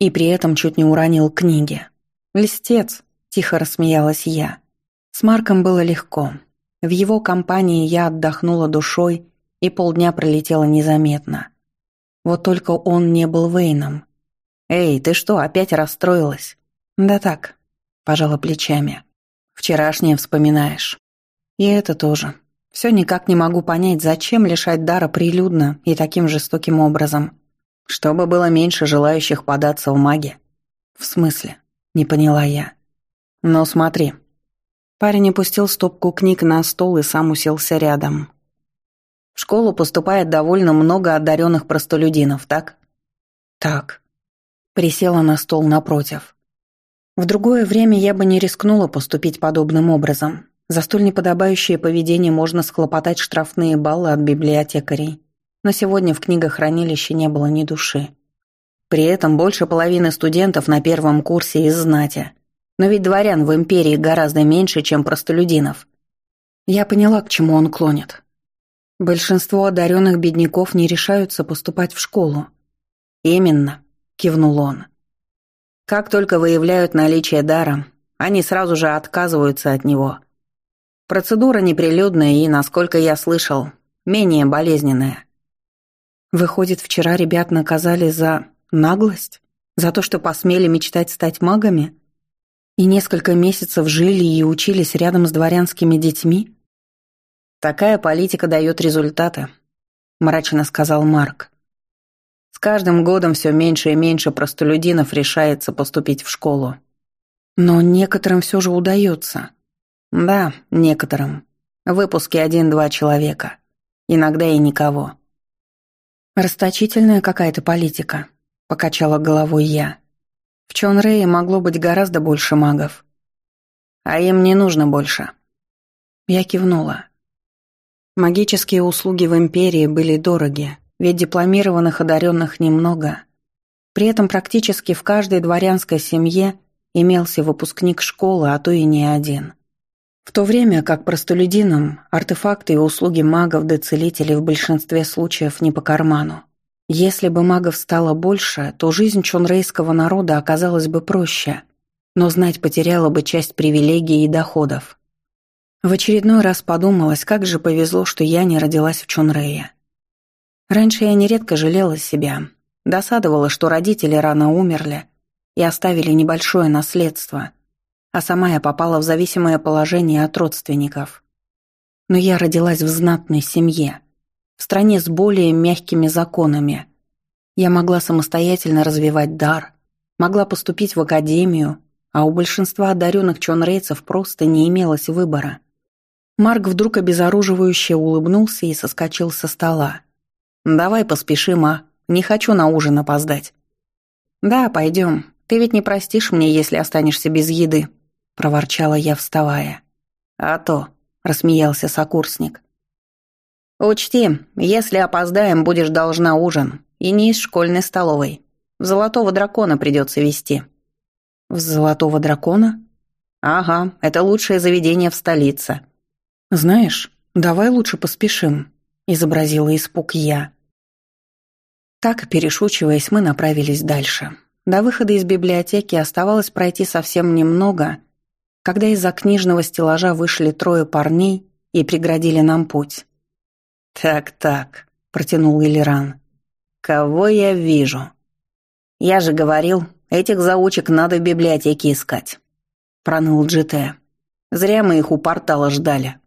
и при этом чуть не уронил книги. «Листец», — тихо рассмеялась я. С Марком было легко. В его компании я отдохнула душой, и полдня пролетело незаметно. Вот только он не был Вейном. «Эй, ты что, опять расстроилась?» «Да так», — пожала плечами. «Вчерашнее вспоминаешь». «И это тоже. Все никак не могу понять, зачем лишать дара прилюдно и таким жестоким образом. Чтобы было меньше желающих податься в маги». «В смысле?» — не поняла я. «Ну смотри». Парень опустил стопку книг на стол и сам уселся рядом. В школу поступает довольно много одаренных простолюдинов, так? Так. Присела на стол напротив. В другое время я бы не рискнула поступить подобным образом. За столь неподобающее поведение можно схлопотать штрафные баллы от библиотекарей. Но сегодня в книгохранилище не было ни души. При этом больше половины студентов на первом курсе из знати. Но ведь дворян в империи гораздо меньше, чем простолюдинов. Я поняла, к чему он клонит. Большинство одаренных бедняков не решаются поступать в школу. «Именно», — кивнул он. Как только выявляют наличие дара, они сразу же отказываются от него. Процедура неприлюдная и, насколько я слышал, менее болезненная. Выходит, вчера ребят наказали за наглость? За то, что посмели мечтать стать магами? И несколько месяцев жили и учились рядом с дворянскими детьми? Такая политика дает результаты, мрачно сказал Марк. С каждым годом все меньше и меньше простолюдинов решается поступить в школу. Но некоторым все же удается. Да, некоторым. В выпуске один-два человека. Иногда и никого. Расточительная какая-то политика, покачала головой я. В Чонрее могло быть гораздо больше магов. А им не нужно больше. Я кивнула. Магические услуги в империи были дороги, ведь дипломированных одаренных немного. При этом практически в каждой дворянской семье имелся выпускник школы, а то и не один. В то время как простолюдинам артефакты и услуги магов да в большинстве случаев не по карману. Если бы магов стало больше, то жизнь чонрейского народа оказалась бы проще, но знать потеряла бы часть привилегий и доходов. В очередной раз подумалось, как же повезло, что я не родилась в Чонрее. Раньше я нередко жалела себя, досадовала, что родители рано умерли и оставили небольшое наследство, а сама я попала в зависимое положение от родственников. Но я родилась в знатной семье, в стране с более мягкими законами. Я могла самостоятельно развивать дар, могла поступить в академию, а у большинства одаренных чонрейцев просто не имелось выбора. Марк вдруг обезоруживающе улыбнулся и соскочил со стола. «Давай поспешим, а? Не хочу на ужин опоздать». «Да, пойдем. Ты ведь не простишь мне, если останешься без еды», — проворчала я, вставая. «А то», — рассмеялся сокурсник. «Учти, если опоздаем, будешь должна ужин, и не из школьной столовой. В Золотого Дракона придется вести». «В Золотого Дракона?» «Ага, это лучшее заведение в столице», «Знаешь, давай лучше поспешим», — изобразила испуг я. Так, перешучиваясь, мы направились дальше. До выхода из библиотеки оставалось пройти совсем немного, когда из-за книжного стеллажа вышли трое парней и преградили нам путь. «Так-так», — протянул Илиран. «Кого я вижу?» «Я же говорил, этих заучек надо в библиотеке искать», — проныл Джите. «Зря мы их у портала ждали».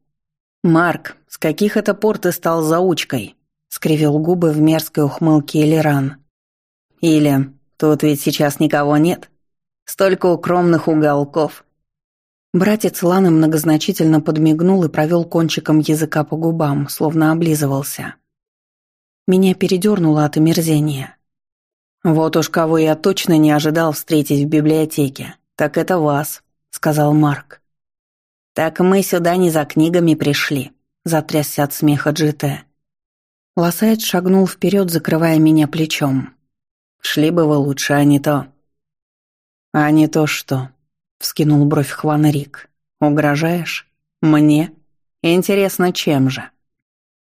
«Марк, с каких это пор ты стал заучкой?» — скривил губы в мерзкой ухмылке Элиран. «Или тут ведь сейчас никого нет? Столько укромных уголков». Братец Ланы многозначительно подмигнул и провел кончиком языка по губам, словно облизывался. Меня передернуло от омерзения. «Вот уж кого я точно не ожидал встретить в библиотеке, так это вас», — сказал Марк. «Так мы сюда не за книгами пришли», — затрясся от смеха Джите. Лосайт шагнул вперед, закрывая меня плечом. «Шли бы вы лучше, а не то». «А не то что?» — вскинул бровь Хван Рик. «Угрожаешь? Мне? Интересно, чем же?»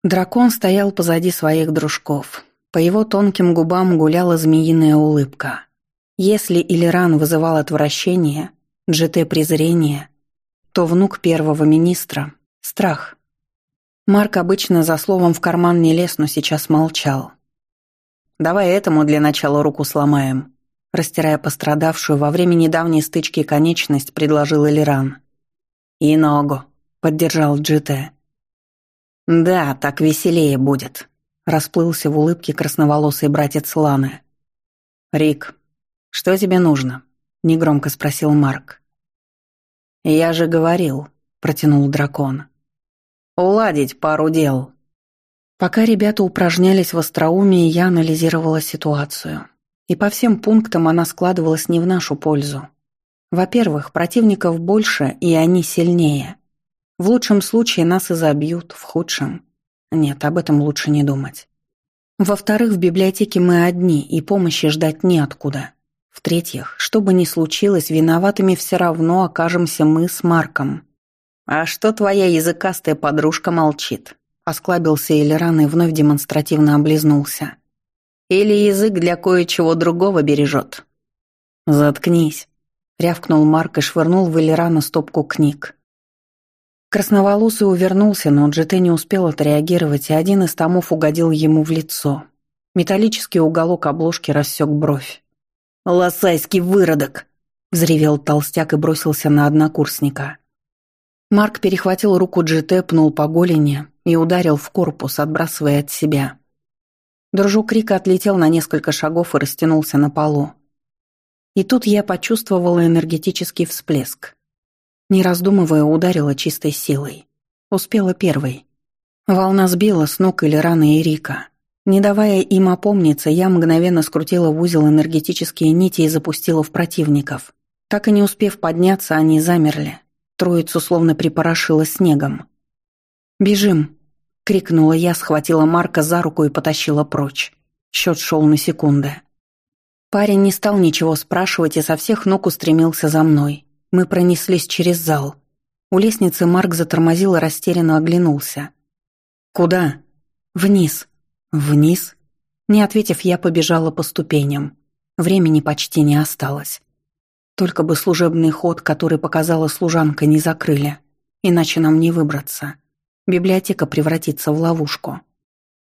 Дракон стоял позади своих дружков. По его тонким губам гуляла змеиная улыбка. Если Илиран вызывал отвращение, Джите — презрение — то внук первого министра – страх. Марк обычно за словом в карман не лез, но сейчас молчал. «Давай этому для начала руку сломаем», – растирая пострадавшую во время недавней стычки конечность, предложил Элиран. «И ногу», – поддержал Джите. «Да, так веселее будет», – расплылся в улыбке красноволосый братец Ланы. «Рик, что тебе нужно?» – негромко спросил Марк. «Я же говорил», — протянул дракон. «Уладить пару дел». Пока ребята упражнялись в остроумии, я анализировала ситуацию. И по всем пунктам она складывалась не в нашу пользу. Во-первых, противников больше, и они сильнее. В лучшем случае нас и забьют, в худшем. Нет, об этом лучше не думать. Во-вторых, в библиотеке мы одни, и помощи ждать неоткуда. В-третьих, что бы ни случилось, виноватыми все равно окажемся мы с Марком. «А что твоя языкастая подружка молчит?» Осклабился Эльран и вновь демонстративно облизнулся. «Или язык для кое-чего другого бережет?» «Заткнись», — рявкнул Марк и швырнул в Эльрана стопку книг. Красноволосый увернулся, но Джете не успел отреагировать, и один из томов угодил ему в лицо. Металлический уголок обложки рассек бровь. «Лосайский выродок!» — взревел толстяк и бросился на однокурсника. Марк перехватил руку Джите, пнул по голени и ударил в корпус, отбрасывая от себя. Дружок Рика отлетел на несколько шагов и растянулся на полу. И тут я почувствовала энергетический всплеск. Не раздумывая, ударила чистой силой. Успела первой. Волна сбила с ног или раны Эрика. Не давая им опомниться, я мгновенно скрутила в узел энергетические нити и запустила в противников. Так и не успев подняться, они замерли. Троицу словно припорошило снегом. «Бежим!» — крикнула я, схватила Марка за руку и потащила прочь. Счет шел на секунды. Парень не стал ничего спрашивать и со всех ног устремился за мной. Мы пронеслись через зал. У лестницы Марк затормозил и растерянно оглянулся. «Куда?» «Вниз». «Вниз?» Не ответив, я побежала по ступеням. Времени почти не осталось. Только бы служебный ход, который показала служанка, не закрыли. Иначе нам не выбраться. Библиотека превратится в ловушку.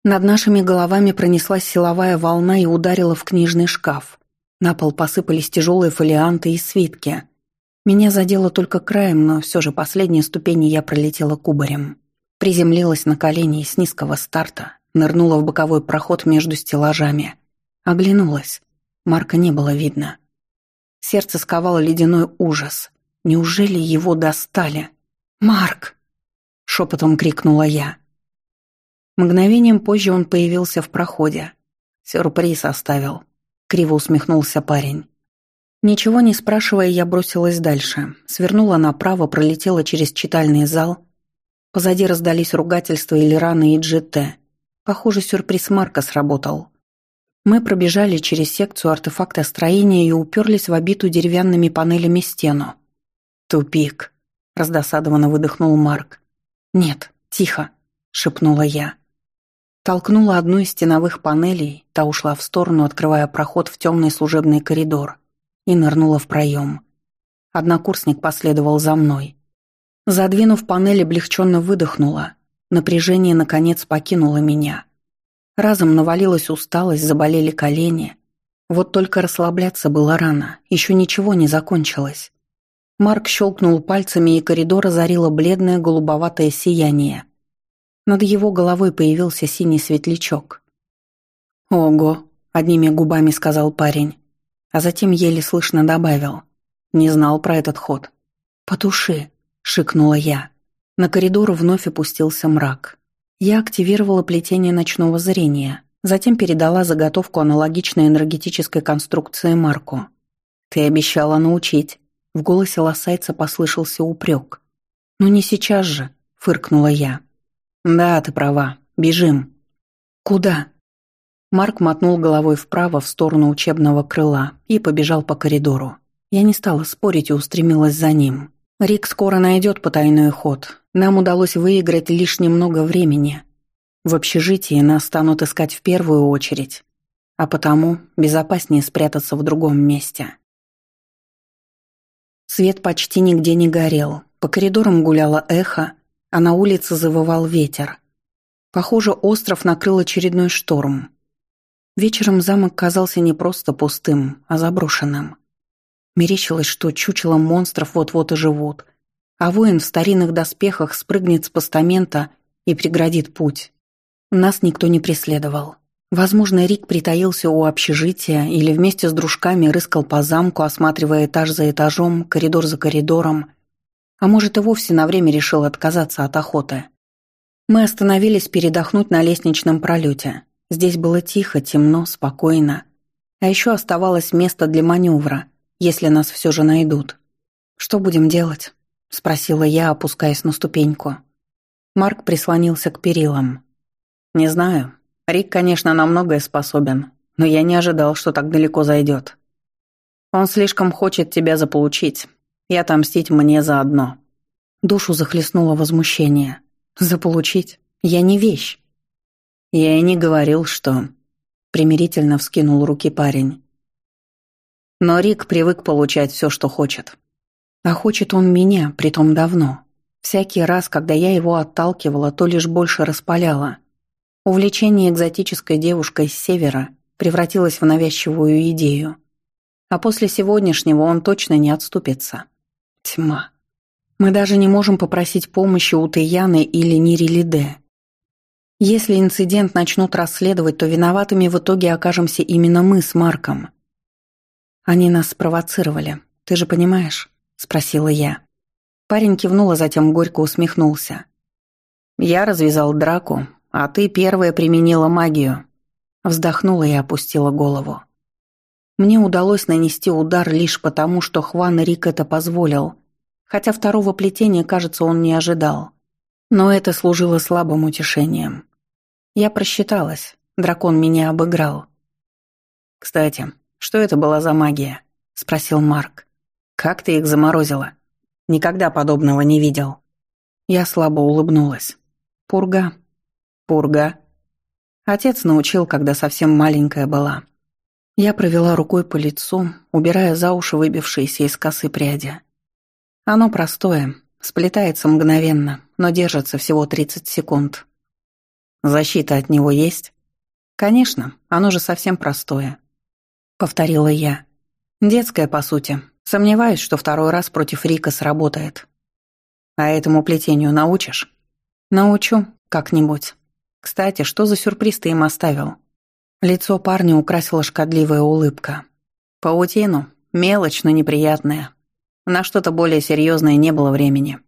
Над нашими головами пронеслась силовая волна и ударила в книжный шкаф. На пол посыпались тяжелые фолианты и свитки. Меня задело только краем, но все же последние ступени я пролетела кубарем. Приземлилась на колени с низкого старта, нырнула в боковой проход между стеллажами. Оглянулась. Марка не было видно. Сердце сковало ледяной ужас. Неужели его достали? «Марк!» — шепотом крикнула я. Мгновением позже он появился в проходе. Сюрприз оставил. Криво усмехнулся парень. Ничего не спрашивая, я бросилась дальше. Свернула направо, пролетела через читальный зал. Позади раздались ругательства Ильрана и Джите. Похоже, сюрприз Марка сработал. Мы пробежали через секцию артефакта строения и уперлись в обитую деревянными панелями стену. «Тупик», — раздосадованно выдохнул Марк. «Нет, тихо», — шепнула я. Толкнула одну из стеновых панелей, та ушла в сторону, открывая проход в темный служебный коридор, и нырнула в проем. Однокурсник последовал за мной. Задвинув панель, облегченно выдохнула. Напряжение, наконец, покинуло меня. Разом навалилась усталость, заболели колени. Вот только расслабляться было рано, еще ничего не закончилось. Марк щелкнул пальцами, и коридор озарило бледное голубоватое сияние – над его головой появился синий светлячок. «Ого!» — одними губами сказал парень, а затем еле слышно добавил. «Не знал про этот ход». «Потуши!» — шикнула я. На коридор вновь опустился мрак. Я активировала плетение ночного зрения, затем передала заготовку аналогичной энергетической конструкции Марку. «Ты обещала научить». В голосе лосайца послышался упрек. «Ну не сейчас же», — фыркнула я. «Да, ты права. Бежим». «Куда?» Марк мотнул головой вправо в сторону учебного крыла и побежал по коридору. Я не стала спорить и устремилась за ним. Рик скоро найдет потайной ход. Нам удалось выиграть лишь немного времени. В общежитии нас станут искать в первую очередь, а потому безопаснее спрятаться в другом месте. Свет почти нигде не горел. По коридорам гуляло эхо, а на улице завывал ветер. Похоже, остров накрыл очередной шторм. Вечером замок казался не просто пустым, а заброшенным. Мерещилось, что чучело монстров вот-вот оживут, а воин в старинных доспехах спрыгнет с постамента и преградит путь. Нас никто не преследовал. Возможно, Рик притаился у общежития или вместе с дружками рыскал по замку, осматривая этаж за этажом, коридор за коридором, а может и вовсе на время решил отказаться от охоты. Мы остановились передохнуть на лестничном пролете. Здесь было тихо, темно, спокойно. А еще оставалось место для маневра, если нас все же найдут. «Что будем делать?» – спросила я, опускаясь на ступеньку. Марк прислонился к перилам. «Не знаю. Рик, конечно, на многое способен, но я не ожидал, что так далеко зайдет. Он слишком хочет тебя заполучить, и отомстить мне заодно. Душу захлестнуло возмущение. Заполучить? Я не вещь. Я и не говорил, что... Примирительно вскинул руки парень. Но Рик привык получать все, что хочет. А хочет он меня, притом давно. Всякий раз, когда я его отталкивала, то лишь больше распаляло. Увлечение экзотической девушкой с севера превратилось в навязчивую идею. А после сегодняшнего он точно не отступится. Тьма. Мы даже не можем попросить помощи у Таяны или Нирилиде. Если инцидент начнут расследовать, то виноватыми в итоге окажемся именно мы с Марком. Они нас спровоцировали, ты же понимаешь? Спросила я. Парень кивнул, а затем горько усмехнулся. Я развязал драку, а ты первая применила магию. Вздохнула и опустила голову. Мне удалось нанести удар лишь потому, что Хван Рик это позволил, хотя второго плетения, кажется, он не ожидал. Но это служило слабым утешением. Я просчиталась, дракон меня обыграл. «Кстати, что это была за магия?» — спросил Марк. «Как ты их заморозила? Никогда подобного не видел». Я слабо улыбнулась. «Пурга». «Пурга?» Отец научил, когда совсем маленькая была. Я провела рукой по лицу, убирая за уши выбившиеся из косы пряди. Оно простое, сплетается мгновенно, но держится всего 30 секунд. Защита от него есть? Конечно, оно же совсем простое. Повторила я. Детское, по сути. Сомневаюсь, что второй раз против Рика сработает. А этому плетению научишь? Научу, как-нибудь. Кстати, что за сюрприз ты им оставил? Лицо парня украсила шкодливая улыбка. Паутину, мелочь, но неприятная. На что-то более серьезное не было времени.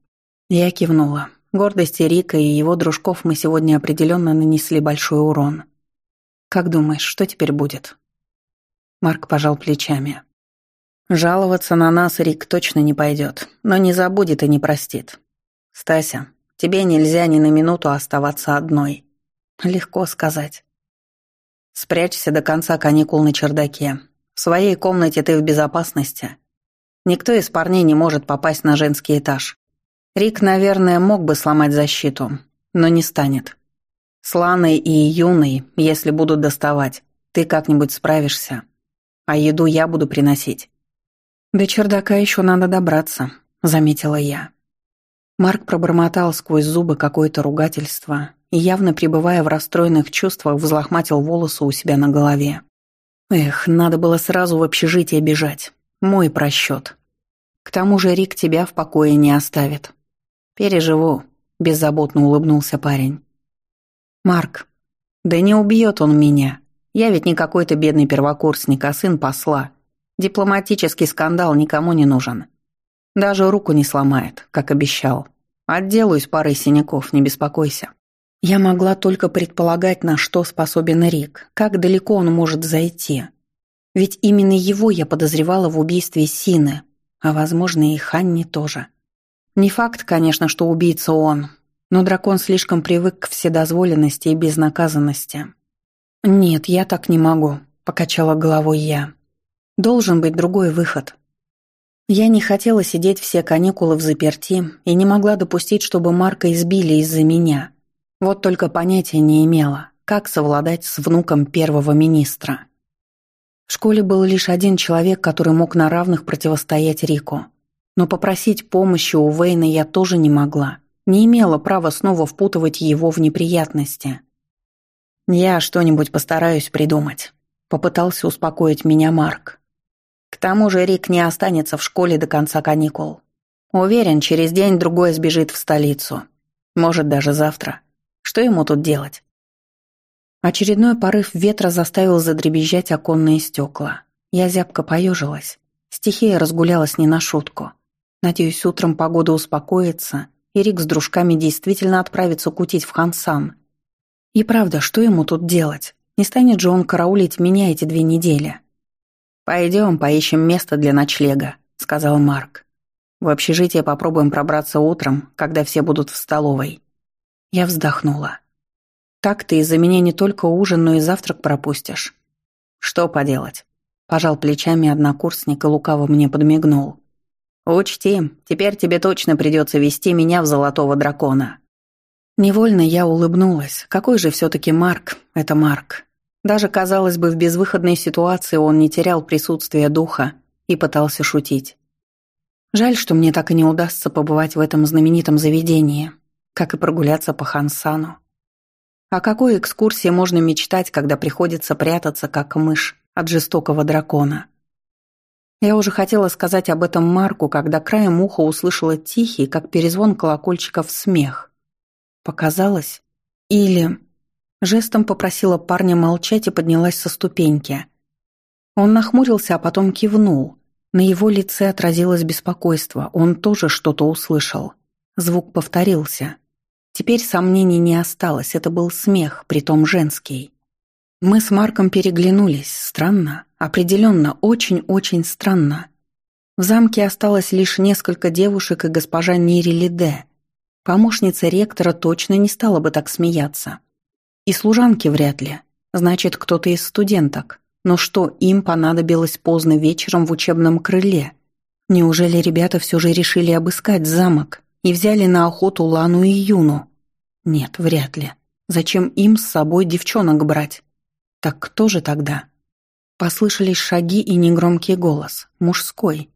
Я кивнула. Гордости Рика и его дружков мы сегодня определенно нанесли большой урон. Как думаешь, что теперь будет? Марк пожал плечами. Жаловаться на нас Рик точно не пойдет, но не забудет и не простит. Стася, тебе нельзя ни на минуту оставаться одной. Легко сказать. Спрячься до конца каникул на чердаке. В своей комнате ты в безопасности. Никто из парней не может попасть на женский этаж. Рик, наверное, мог бы сломать защиту, но не станет. С Ланой и Юной, если будут доставать, ты как-нибудь справишься. А еду я буду приносить. До чердака еще надо добраться, заметила я. Марк пробормотал сквозь зубы какое-то ругательство явно пребывая в расстроенных чувствах, взлохматил волосы у себя на голове. Эх, надо было сразу в общежитие бежать. Мой просчет. К тому же Рик тебя в покое не оставит. Переживу, беззаботно улыбнулся парень. Марк, да не убьет он меня. Я ведь не какой-то бедный первокурсник, а сын посла. Дипломатический скандал никому не нужен. Даже руку не сломает, как обещал. Отделаюсь парой синяков, не беспокойся. Я могла только предполагать, на что способен Рик, как далеко он может зайти. Ведь именно его я подозревала в убийстве Сины, а, возможно, и Ханни тоже. Не факт, конечно, что убийца он, но дракон слишком привык к вседозволенности и безнаказанности. «Нет, я так не могу», — покачала головой я. «Должен быть другой выход». Я не хотела сидеть все каникулы в заперти и не могла допустить, чтобы Марка избили из-за меня. Вот только понятия не имела, как совладать с внуком первого министра. В школе был лишь один человек, который мог на равных противостоять Рику. Но попросить помощи у Вейна я тоже не могла. Не имела права снова впутывать его в неприятности. «Я что-нибудь постараюсь придумать», — попытался успокоить меня Марк. К тому же Рик не останется в школе до конца каникул. Уверен, через день-другой сбежит в столицу. Может, даже завтра. Что ему тут делать? Очередной порыв ветра заставил задребезжать оконные стекла. Я зябко поежилась. Стихия разгулялась не на шутку. Надеюсь, утром погода успокоится, и Рик с дружками действительно отправится кутить в Хансан. И правда, что ему тут делать? Не станет же он караулить меня эти две недели. «Пойдем, поищем место для ночлега», — сказал Марк. «В общежитие попробуем пробраться утром, когда все будут в столовой». Я вздохнула. «Так ты из-за меня не только ужин, но и завтрак пропустишь». «Что поделать?» Пожал плечами однокурсник и лукаво мне подмигнул. «Учти, теперь тебе точно придется вести меня в золотого дракона». Невольно я улыбнулась. Какой же все-таки Марк — это Марк. Даже, казалось бы, в безвыходной ситуации он не терял присутствия духа и пытался шутить. Жаль, что мне так и не удастся побывать в этом знаменитом заведении как и прогуляться по Хансану. О какой экскурсии можно мечтать, когда приходится прятаться, как мышь, от жестокого дракона? Я уже хотела сказать об этом Марку, когда краем уха услышала тихий, как перезвон колокольчиков, смех. Показалось? Или... Жестом попросила парня молчать и поднялась со ступеньки. Он нахмурился, а потом кивнул. На его лице отразилось беспокойство, он тоже что-то услышал. Звук повторился. Теперь сомнений не осталось, это был смех, притом женский. Мы с Марком переглянулись. Странно, определенно, очень-очень странно. В замке осталось лишь несколько девушек и госпожа Нири. Помощница ректора точно не стала бы так смеяться. И служанки вряд ли. Значит, кто-то из студенток. Но что им понадобилось поздно вечером в учебном крыле? Неужели ребята все же решили обыскать замок и взяли на охоту Лану и Юну? Нет, вряд ли. Зачем им с собой девчонок брать? Так кто же тогда? Послышались шаги и негромкий голос, мужской.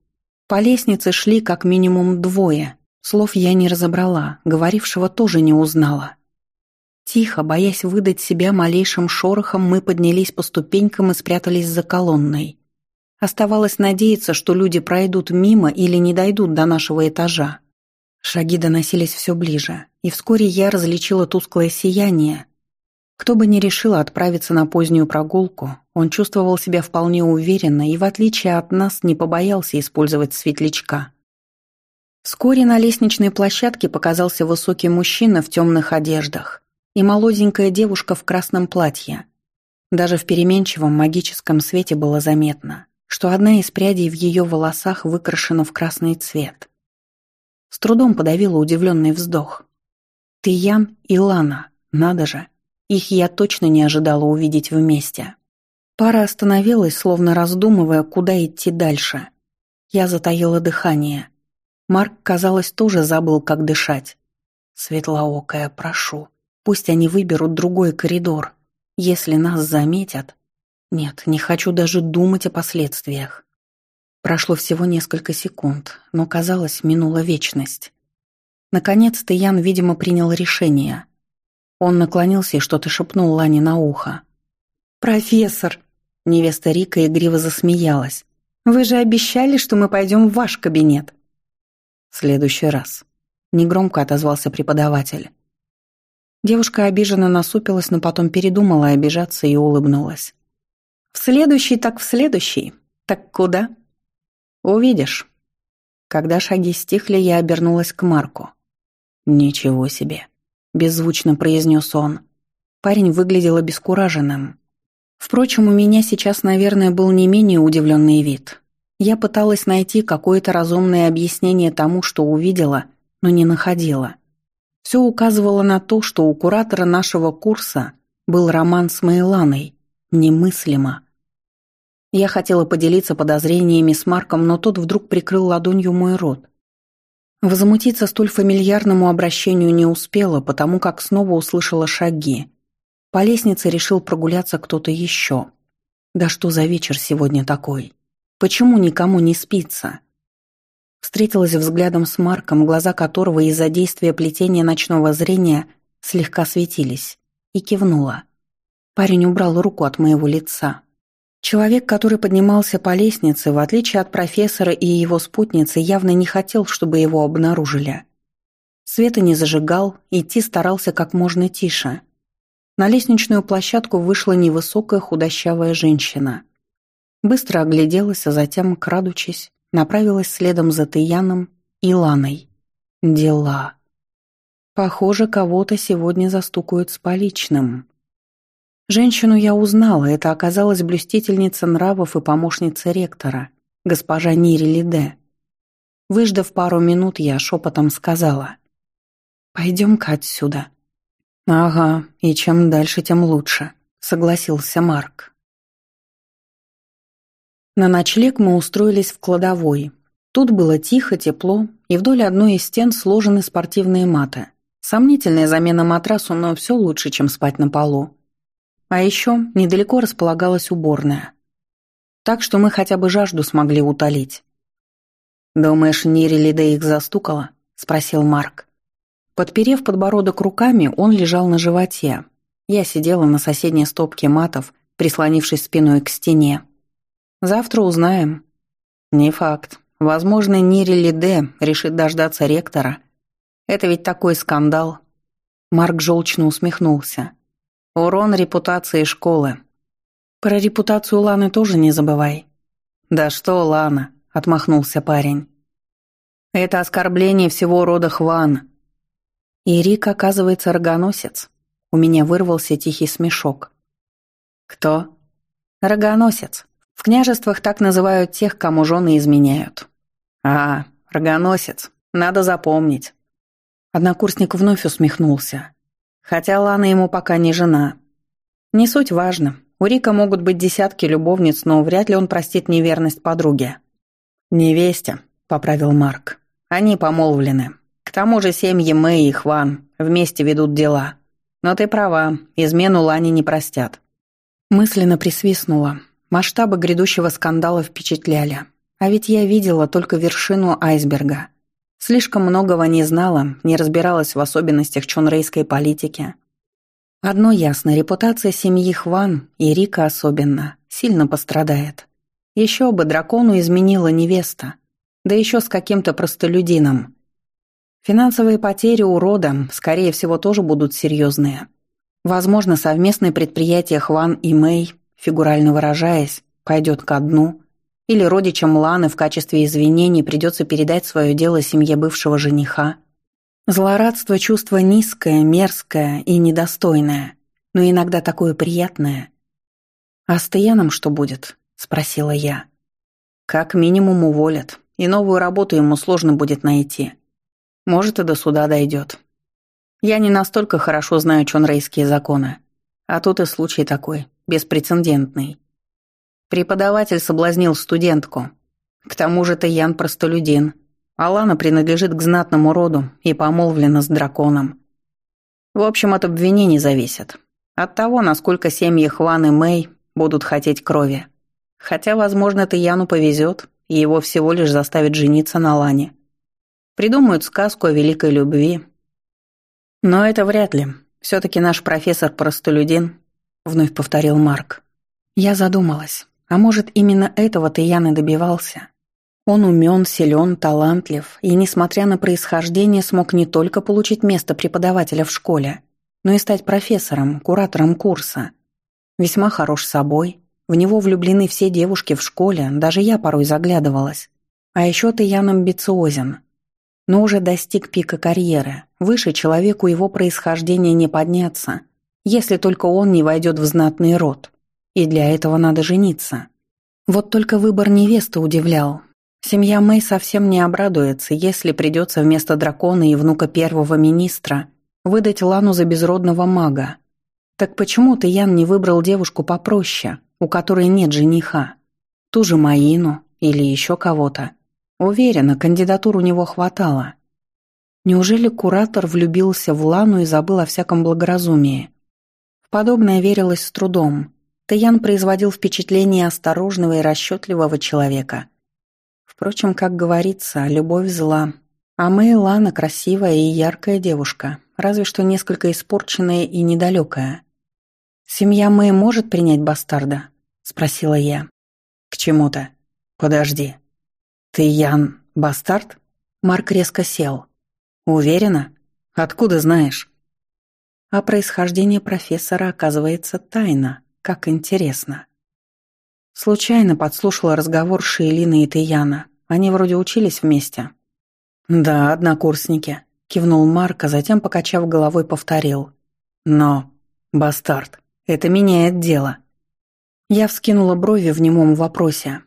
По лестнице шли как минимум двое. Слов я не разобрала, говорившего тоже не узнала. Тихо, боясь выдать себя малейшим шорохом, мы поднялись по ступенькам и спрятались за колонной. Оставалось надеяться, что люди пройдут мимо или не дойдут до нашего этажа. Шаги доносились все ближе, и вскоре я различила тусклое сияние. Кто бы ни решил отправиться на позднюю прогулку, он чувствовал себя вполне уверенно и, в отличие от нас, не побоялся использовать светлячка. Вскоре на лестничной площадке показался высокий мужчина в темных одеждах и молоденькая девушка в красном платье. Даже в переменчивом магическом свете было заметно, что одна из прядей в ее волосах выкрашена в красный цвет. С трудом подавила удивленный вздох. Ты Ян и Лана, надо же. Их я точно не ожидала увидеть вместе. Пара остановилась, словно раздумывая, куда идти дальше. Я затаила дыхание. Марк, казалось, тоже забыл, как дышать. Светлоокая, прошу. Пусть они выберут другой коридор. Если нас заметят... Нет, не хочу даже думать о последствиях. Прошло всего несколько секунд, но, казалось, минула вечность. Наконец-то Ян, видимо, принял решение. Он наклонился и что-то шепнул Лане на ухо. «Профессор!» Невеста Рика игриво засмеялась. «Вы же обещали, что мы пойдем в ваш кабинет!» «В следующий раз», — негромко отозвался преподаватель. Девушка обиженно насупилась, но потом передумала обижаться и улыбнулась. «В следующий так в следующий. Так куда?» «Увидишь». Когда шаги стихли, я обернулась к Марку. «Ничего себе», — беззвучно произнес он. Парень выглядел обескураженным. Впрочем, у меня сейчас, наверное, был не менее удивленный вид. Я пыталась найти какое-то разумное объяснение тому, что увидела, но не находила. Все указывало на то, что у куратора нашего курса был роман с Мейланой. Немыслимо. Я хотела поделиться подозрениями с Марком, но тот вдруг прикрыл ладонью мой рот. Возмутиться столь фамильярному обращению не успела, потому как снова услышала шаги. По лестнице решил прогуляться кто-то еще. Да что за вечер сегодня такой? Почему никому не спится? Встретилась взглядом с Марком, глаза которого из-за действия плетения ночного зрения слегка светились, и кивнула. Парень убрал руку от моего лица. Человек, который поднимался по лестнице, в отличие от профессора и его спутницы, явно не хотел, чтобы его обнаружили. Света не зажигал, идти старался как можно тише. На лестничную площадку вышла невысокая худощавая женщина. Быстро огляделась, а затем, крадучись, направилась следом за Таяном и Ланой. Дела. Похоже, кого-то сегодня застукают с поличным. Женщину я узнала, это оказалась блюстительница нравов и помощница ректора, госпожа Нири. Выждав пару минут, я шепотом сказала. «Пойдем-ка отсюда». «Ага, и чем дальше, тем лучше», — согласился Марк. На ночлег мы устроились в кладовой. Тут было тихо, тепло, и вдоль одной из стен сложены спортивные маты. Сомнительная замена матрасу, но все лучше, чем спать на полу. А еще недалеко располагалась уборная. Так что мы хотя бы жажду смогли утолить. «Думаешь, Нири Лида их застукала?» – спросил Марк. Подперев подбородок руками, он лежал на животе. Я сидела на соседней стопке матов, прислонившись спиной к стене. «Завтра узнаем». «Не факт. Возможно, Нири Лиде решит дождаться ректора. Это ведь такой скандал». Марк желчно усмехнулся. Урон репутации школы. Про репутацию Ланы тоже не забывай. Да что, Лана, отмахнулся парень. Это оскорбление всего рода Хван. И Рик, оказывается, рогоносец. У меня вырвался тихий смешок. Кто? Рогоносец. В княжествах так называют тех, кому жены изменяют. А, рогоносец. Надо запомнить. Однокурсник вновь усмехнулся. Хотя Лана ему пока не жена. Не суть важно. У Рика могут быть десятки любовниц, но вряд ли он простит неверность подруге. «Невесте», — поправил Марк. «Они помолвлены. К тому же семьи Мэй и Хван вместе ведут дела. Но ты права, измену Лани не простят». Мысленно присвистнула. Масштабы грядущего скандала впечатляли. А ведь я видела только вершину айсберга. Слишком многого не знала, не разбиралась в особенностях чонрейской политики. Одно ясно, репутация семьи Хван, и Рика особенно, сильно пострадает. Еще бы дракону изменила невеста, да еще с каким-то простолюдином. Финансовые потери у рода, скорее всего, тоже будут серьезные. Возможно, совместное предприятие Хван и Мэй, фигурально выражаясь, пойдет ко дну – или родичам Ланы в качестве извинений придется передать свое дело семье бывшего жениха. Злорадство – чувство низкое, мерзкое и недостойное, но иногда такое приятное. «А с Таяном что будет?» – спросила я. «Как минимум уволят, и новую работу ему сложно будет найти. Может, и до суда дойдет. Я не настолько хорошо знаю чонрейские законы, а тут и случай такой, беспрецедентный. Преподаватель соблазнил студентку. К тому же Таян простолюдин. Алана принадлежит к знатному роду и помолвлена с драконом. В общем, от обвинений зависит. От того, насколько семьи Хван и Мэй будут хотеть крови. Хотя, возможно, Таяну повезет, и его всего лишь заставят жениться на Лане. Придумают сказку о великой любви. Но это вряд ли. Все-таки наш профессор простолюдин, вновь повторил Марк. Я задумалась. А может, именно этого Таян и добивался? Он умен, силен, талантлив, и, несмотря на происхождение, смог не только получить место преподавателя в школе, но и стать профессором, куратором курса. Весьма хорош собой, в него влюблены все девушки в школе, даже я порой заглядывалась. А еще Таян амбициозен, но уже достиг пика карьеры, выше человеку его происхождения не подняться, если только он не войдет в знатный род и для этого надо жениться. Вот только выбор невесты удивлял. Семья Мэй совсем не обрадуется, если придется вместо дракона и внука первого министра выдать Лану за безродного мага. Так почему ты, Ян, не выбрал девушку попроще, у которой нет жениха? Ту же Маину или еще кого-то? Уверена, кандидатур у него хватало. Неужели куратор влюбился в Лану и забыл о всяком благоразумии? В подобное верилось с трудом. Таян производил впечатление осторожного и расчетливого человека. Впрочем, как говорится, любовь зла. А Мэй Лана красивая и яркая девушка, разве что несколько испорченная и недалекая. «Семья Мэй может принять бастарда?» – спросила я. «К чему-то? Подожди. Ты Ян бастард?» Марк резко сел. «Уверена? Откуда знаешь?» А происхождение профессора оказывается тайна. Как интересно. Случайно подслушала разговор Шейлины и Таяна. Они вроде учились вместе. «Да, однокурсники», — кивнул Марк, а затем, покачав головой, повторил. «Но, бастард, это меняет дело». Я вскинула брови в немом вопросе.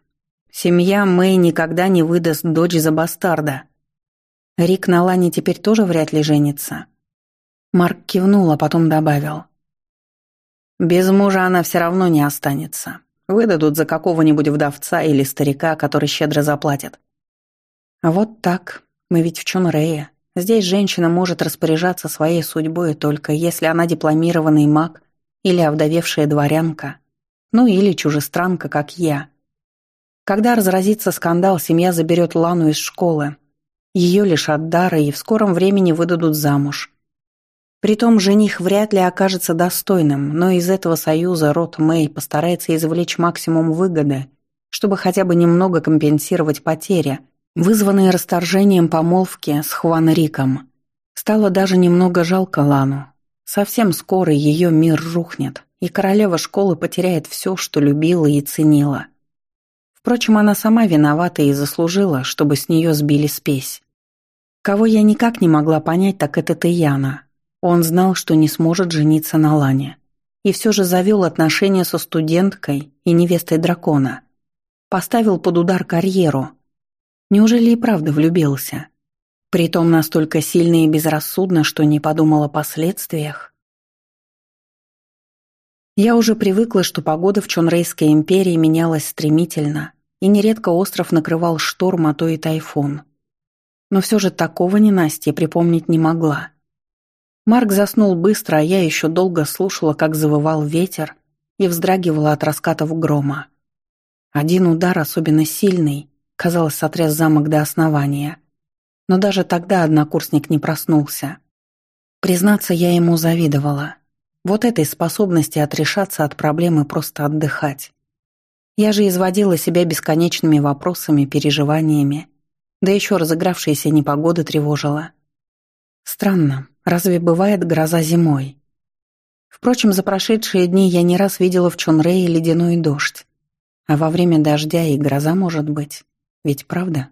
«Семья Мэй никогда не выдаст дочь за бастарда». Рик на Лане теперь тоже вряд ли женится. Марк кивнул, а потом добавил. Без мужа она все равно не останется. Выдадут за какого-нибудь вдовца или старика, который щедро заплатит. Вот так. Мы ведь в Чунрее. Здесь женщина может распоряжаться своей судьбой только если она дипломированный маг или овдовевшая дворянка. Ну или чужестранка, как я. Когда разразится скандал, семья заберет Лану из школы. Ее лишат дара и в скором времени выдадут замуж. Притом жених вряд ли окажется достойным, но из этого союза род Мэй постарается извлечь максимум выгоды, чтобы хотя бы немного компенсировать потери, вызванные расторжением помолвки с Хуан Риком. Стало даже немного жалко Лану. Совсем скоро ее мир рухнет, и королева школы потеряет все, что любила и ценила. Впрочем, она сама виновата и заслужила, чтобы с нее сбили спесь. Кого я никак не могла понять, так это Таяна. Он знал, что не сможет жениться на Лане. И все же завел отношения со студенткой и невестой дракона. Поставил под удар карьеру. Неужели и правда влюбился? Притом настолько сильно и безрассудно, что не подумала о последствиях. Я уже привыкла, что погода в Чонрейской империи менялась стремительно, и нередко остров накрывал шторм, а то и тайфун. Но все же такого ненастья припомнить не могла. Марк заснул быстро, а я еще долго слушала, как завывал ветер, и вздрагивала от раскатов грома. Один удар, особенно сильный, казалось, сотряс замок до основания. Но даже тогда однокурсник не проснулся. Признаться, я ему завидовала. Вот этой способности отрешаться от проблемы просто отдыхать. Я же изводила себя бесконечными вопросами, переживаниями, да еще разыгравшаяся непогода тревожила. Странно, разве бывает гроза зимой? Впрочем, за прошедшие дни я не раз видела в Чонрее ледяной дождь. А во время дождя и гроза может быть. Ведь правда?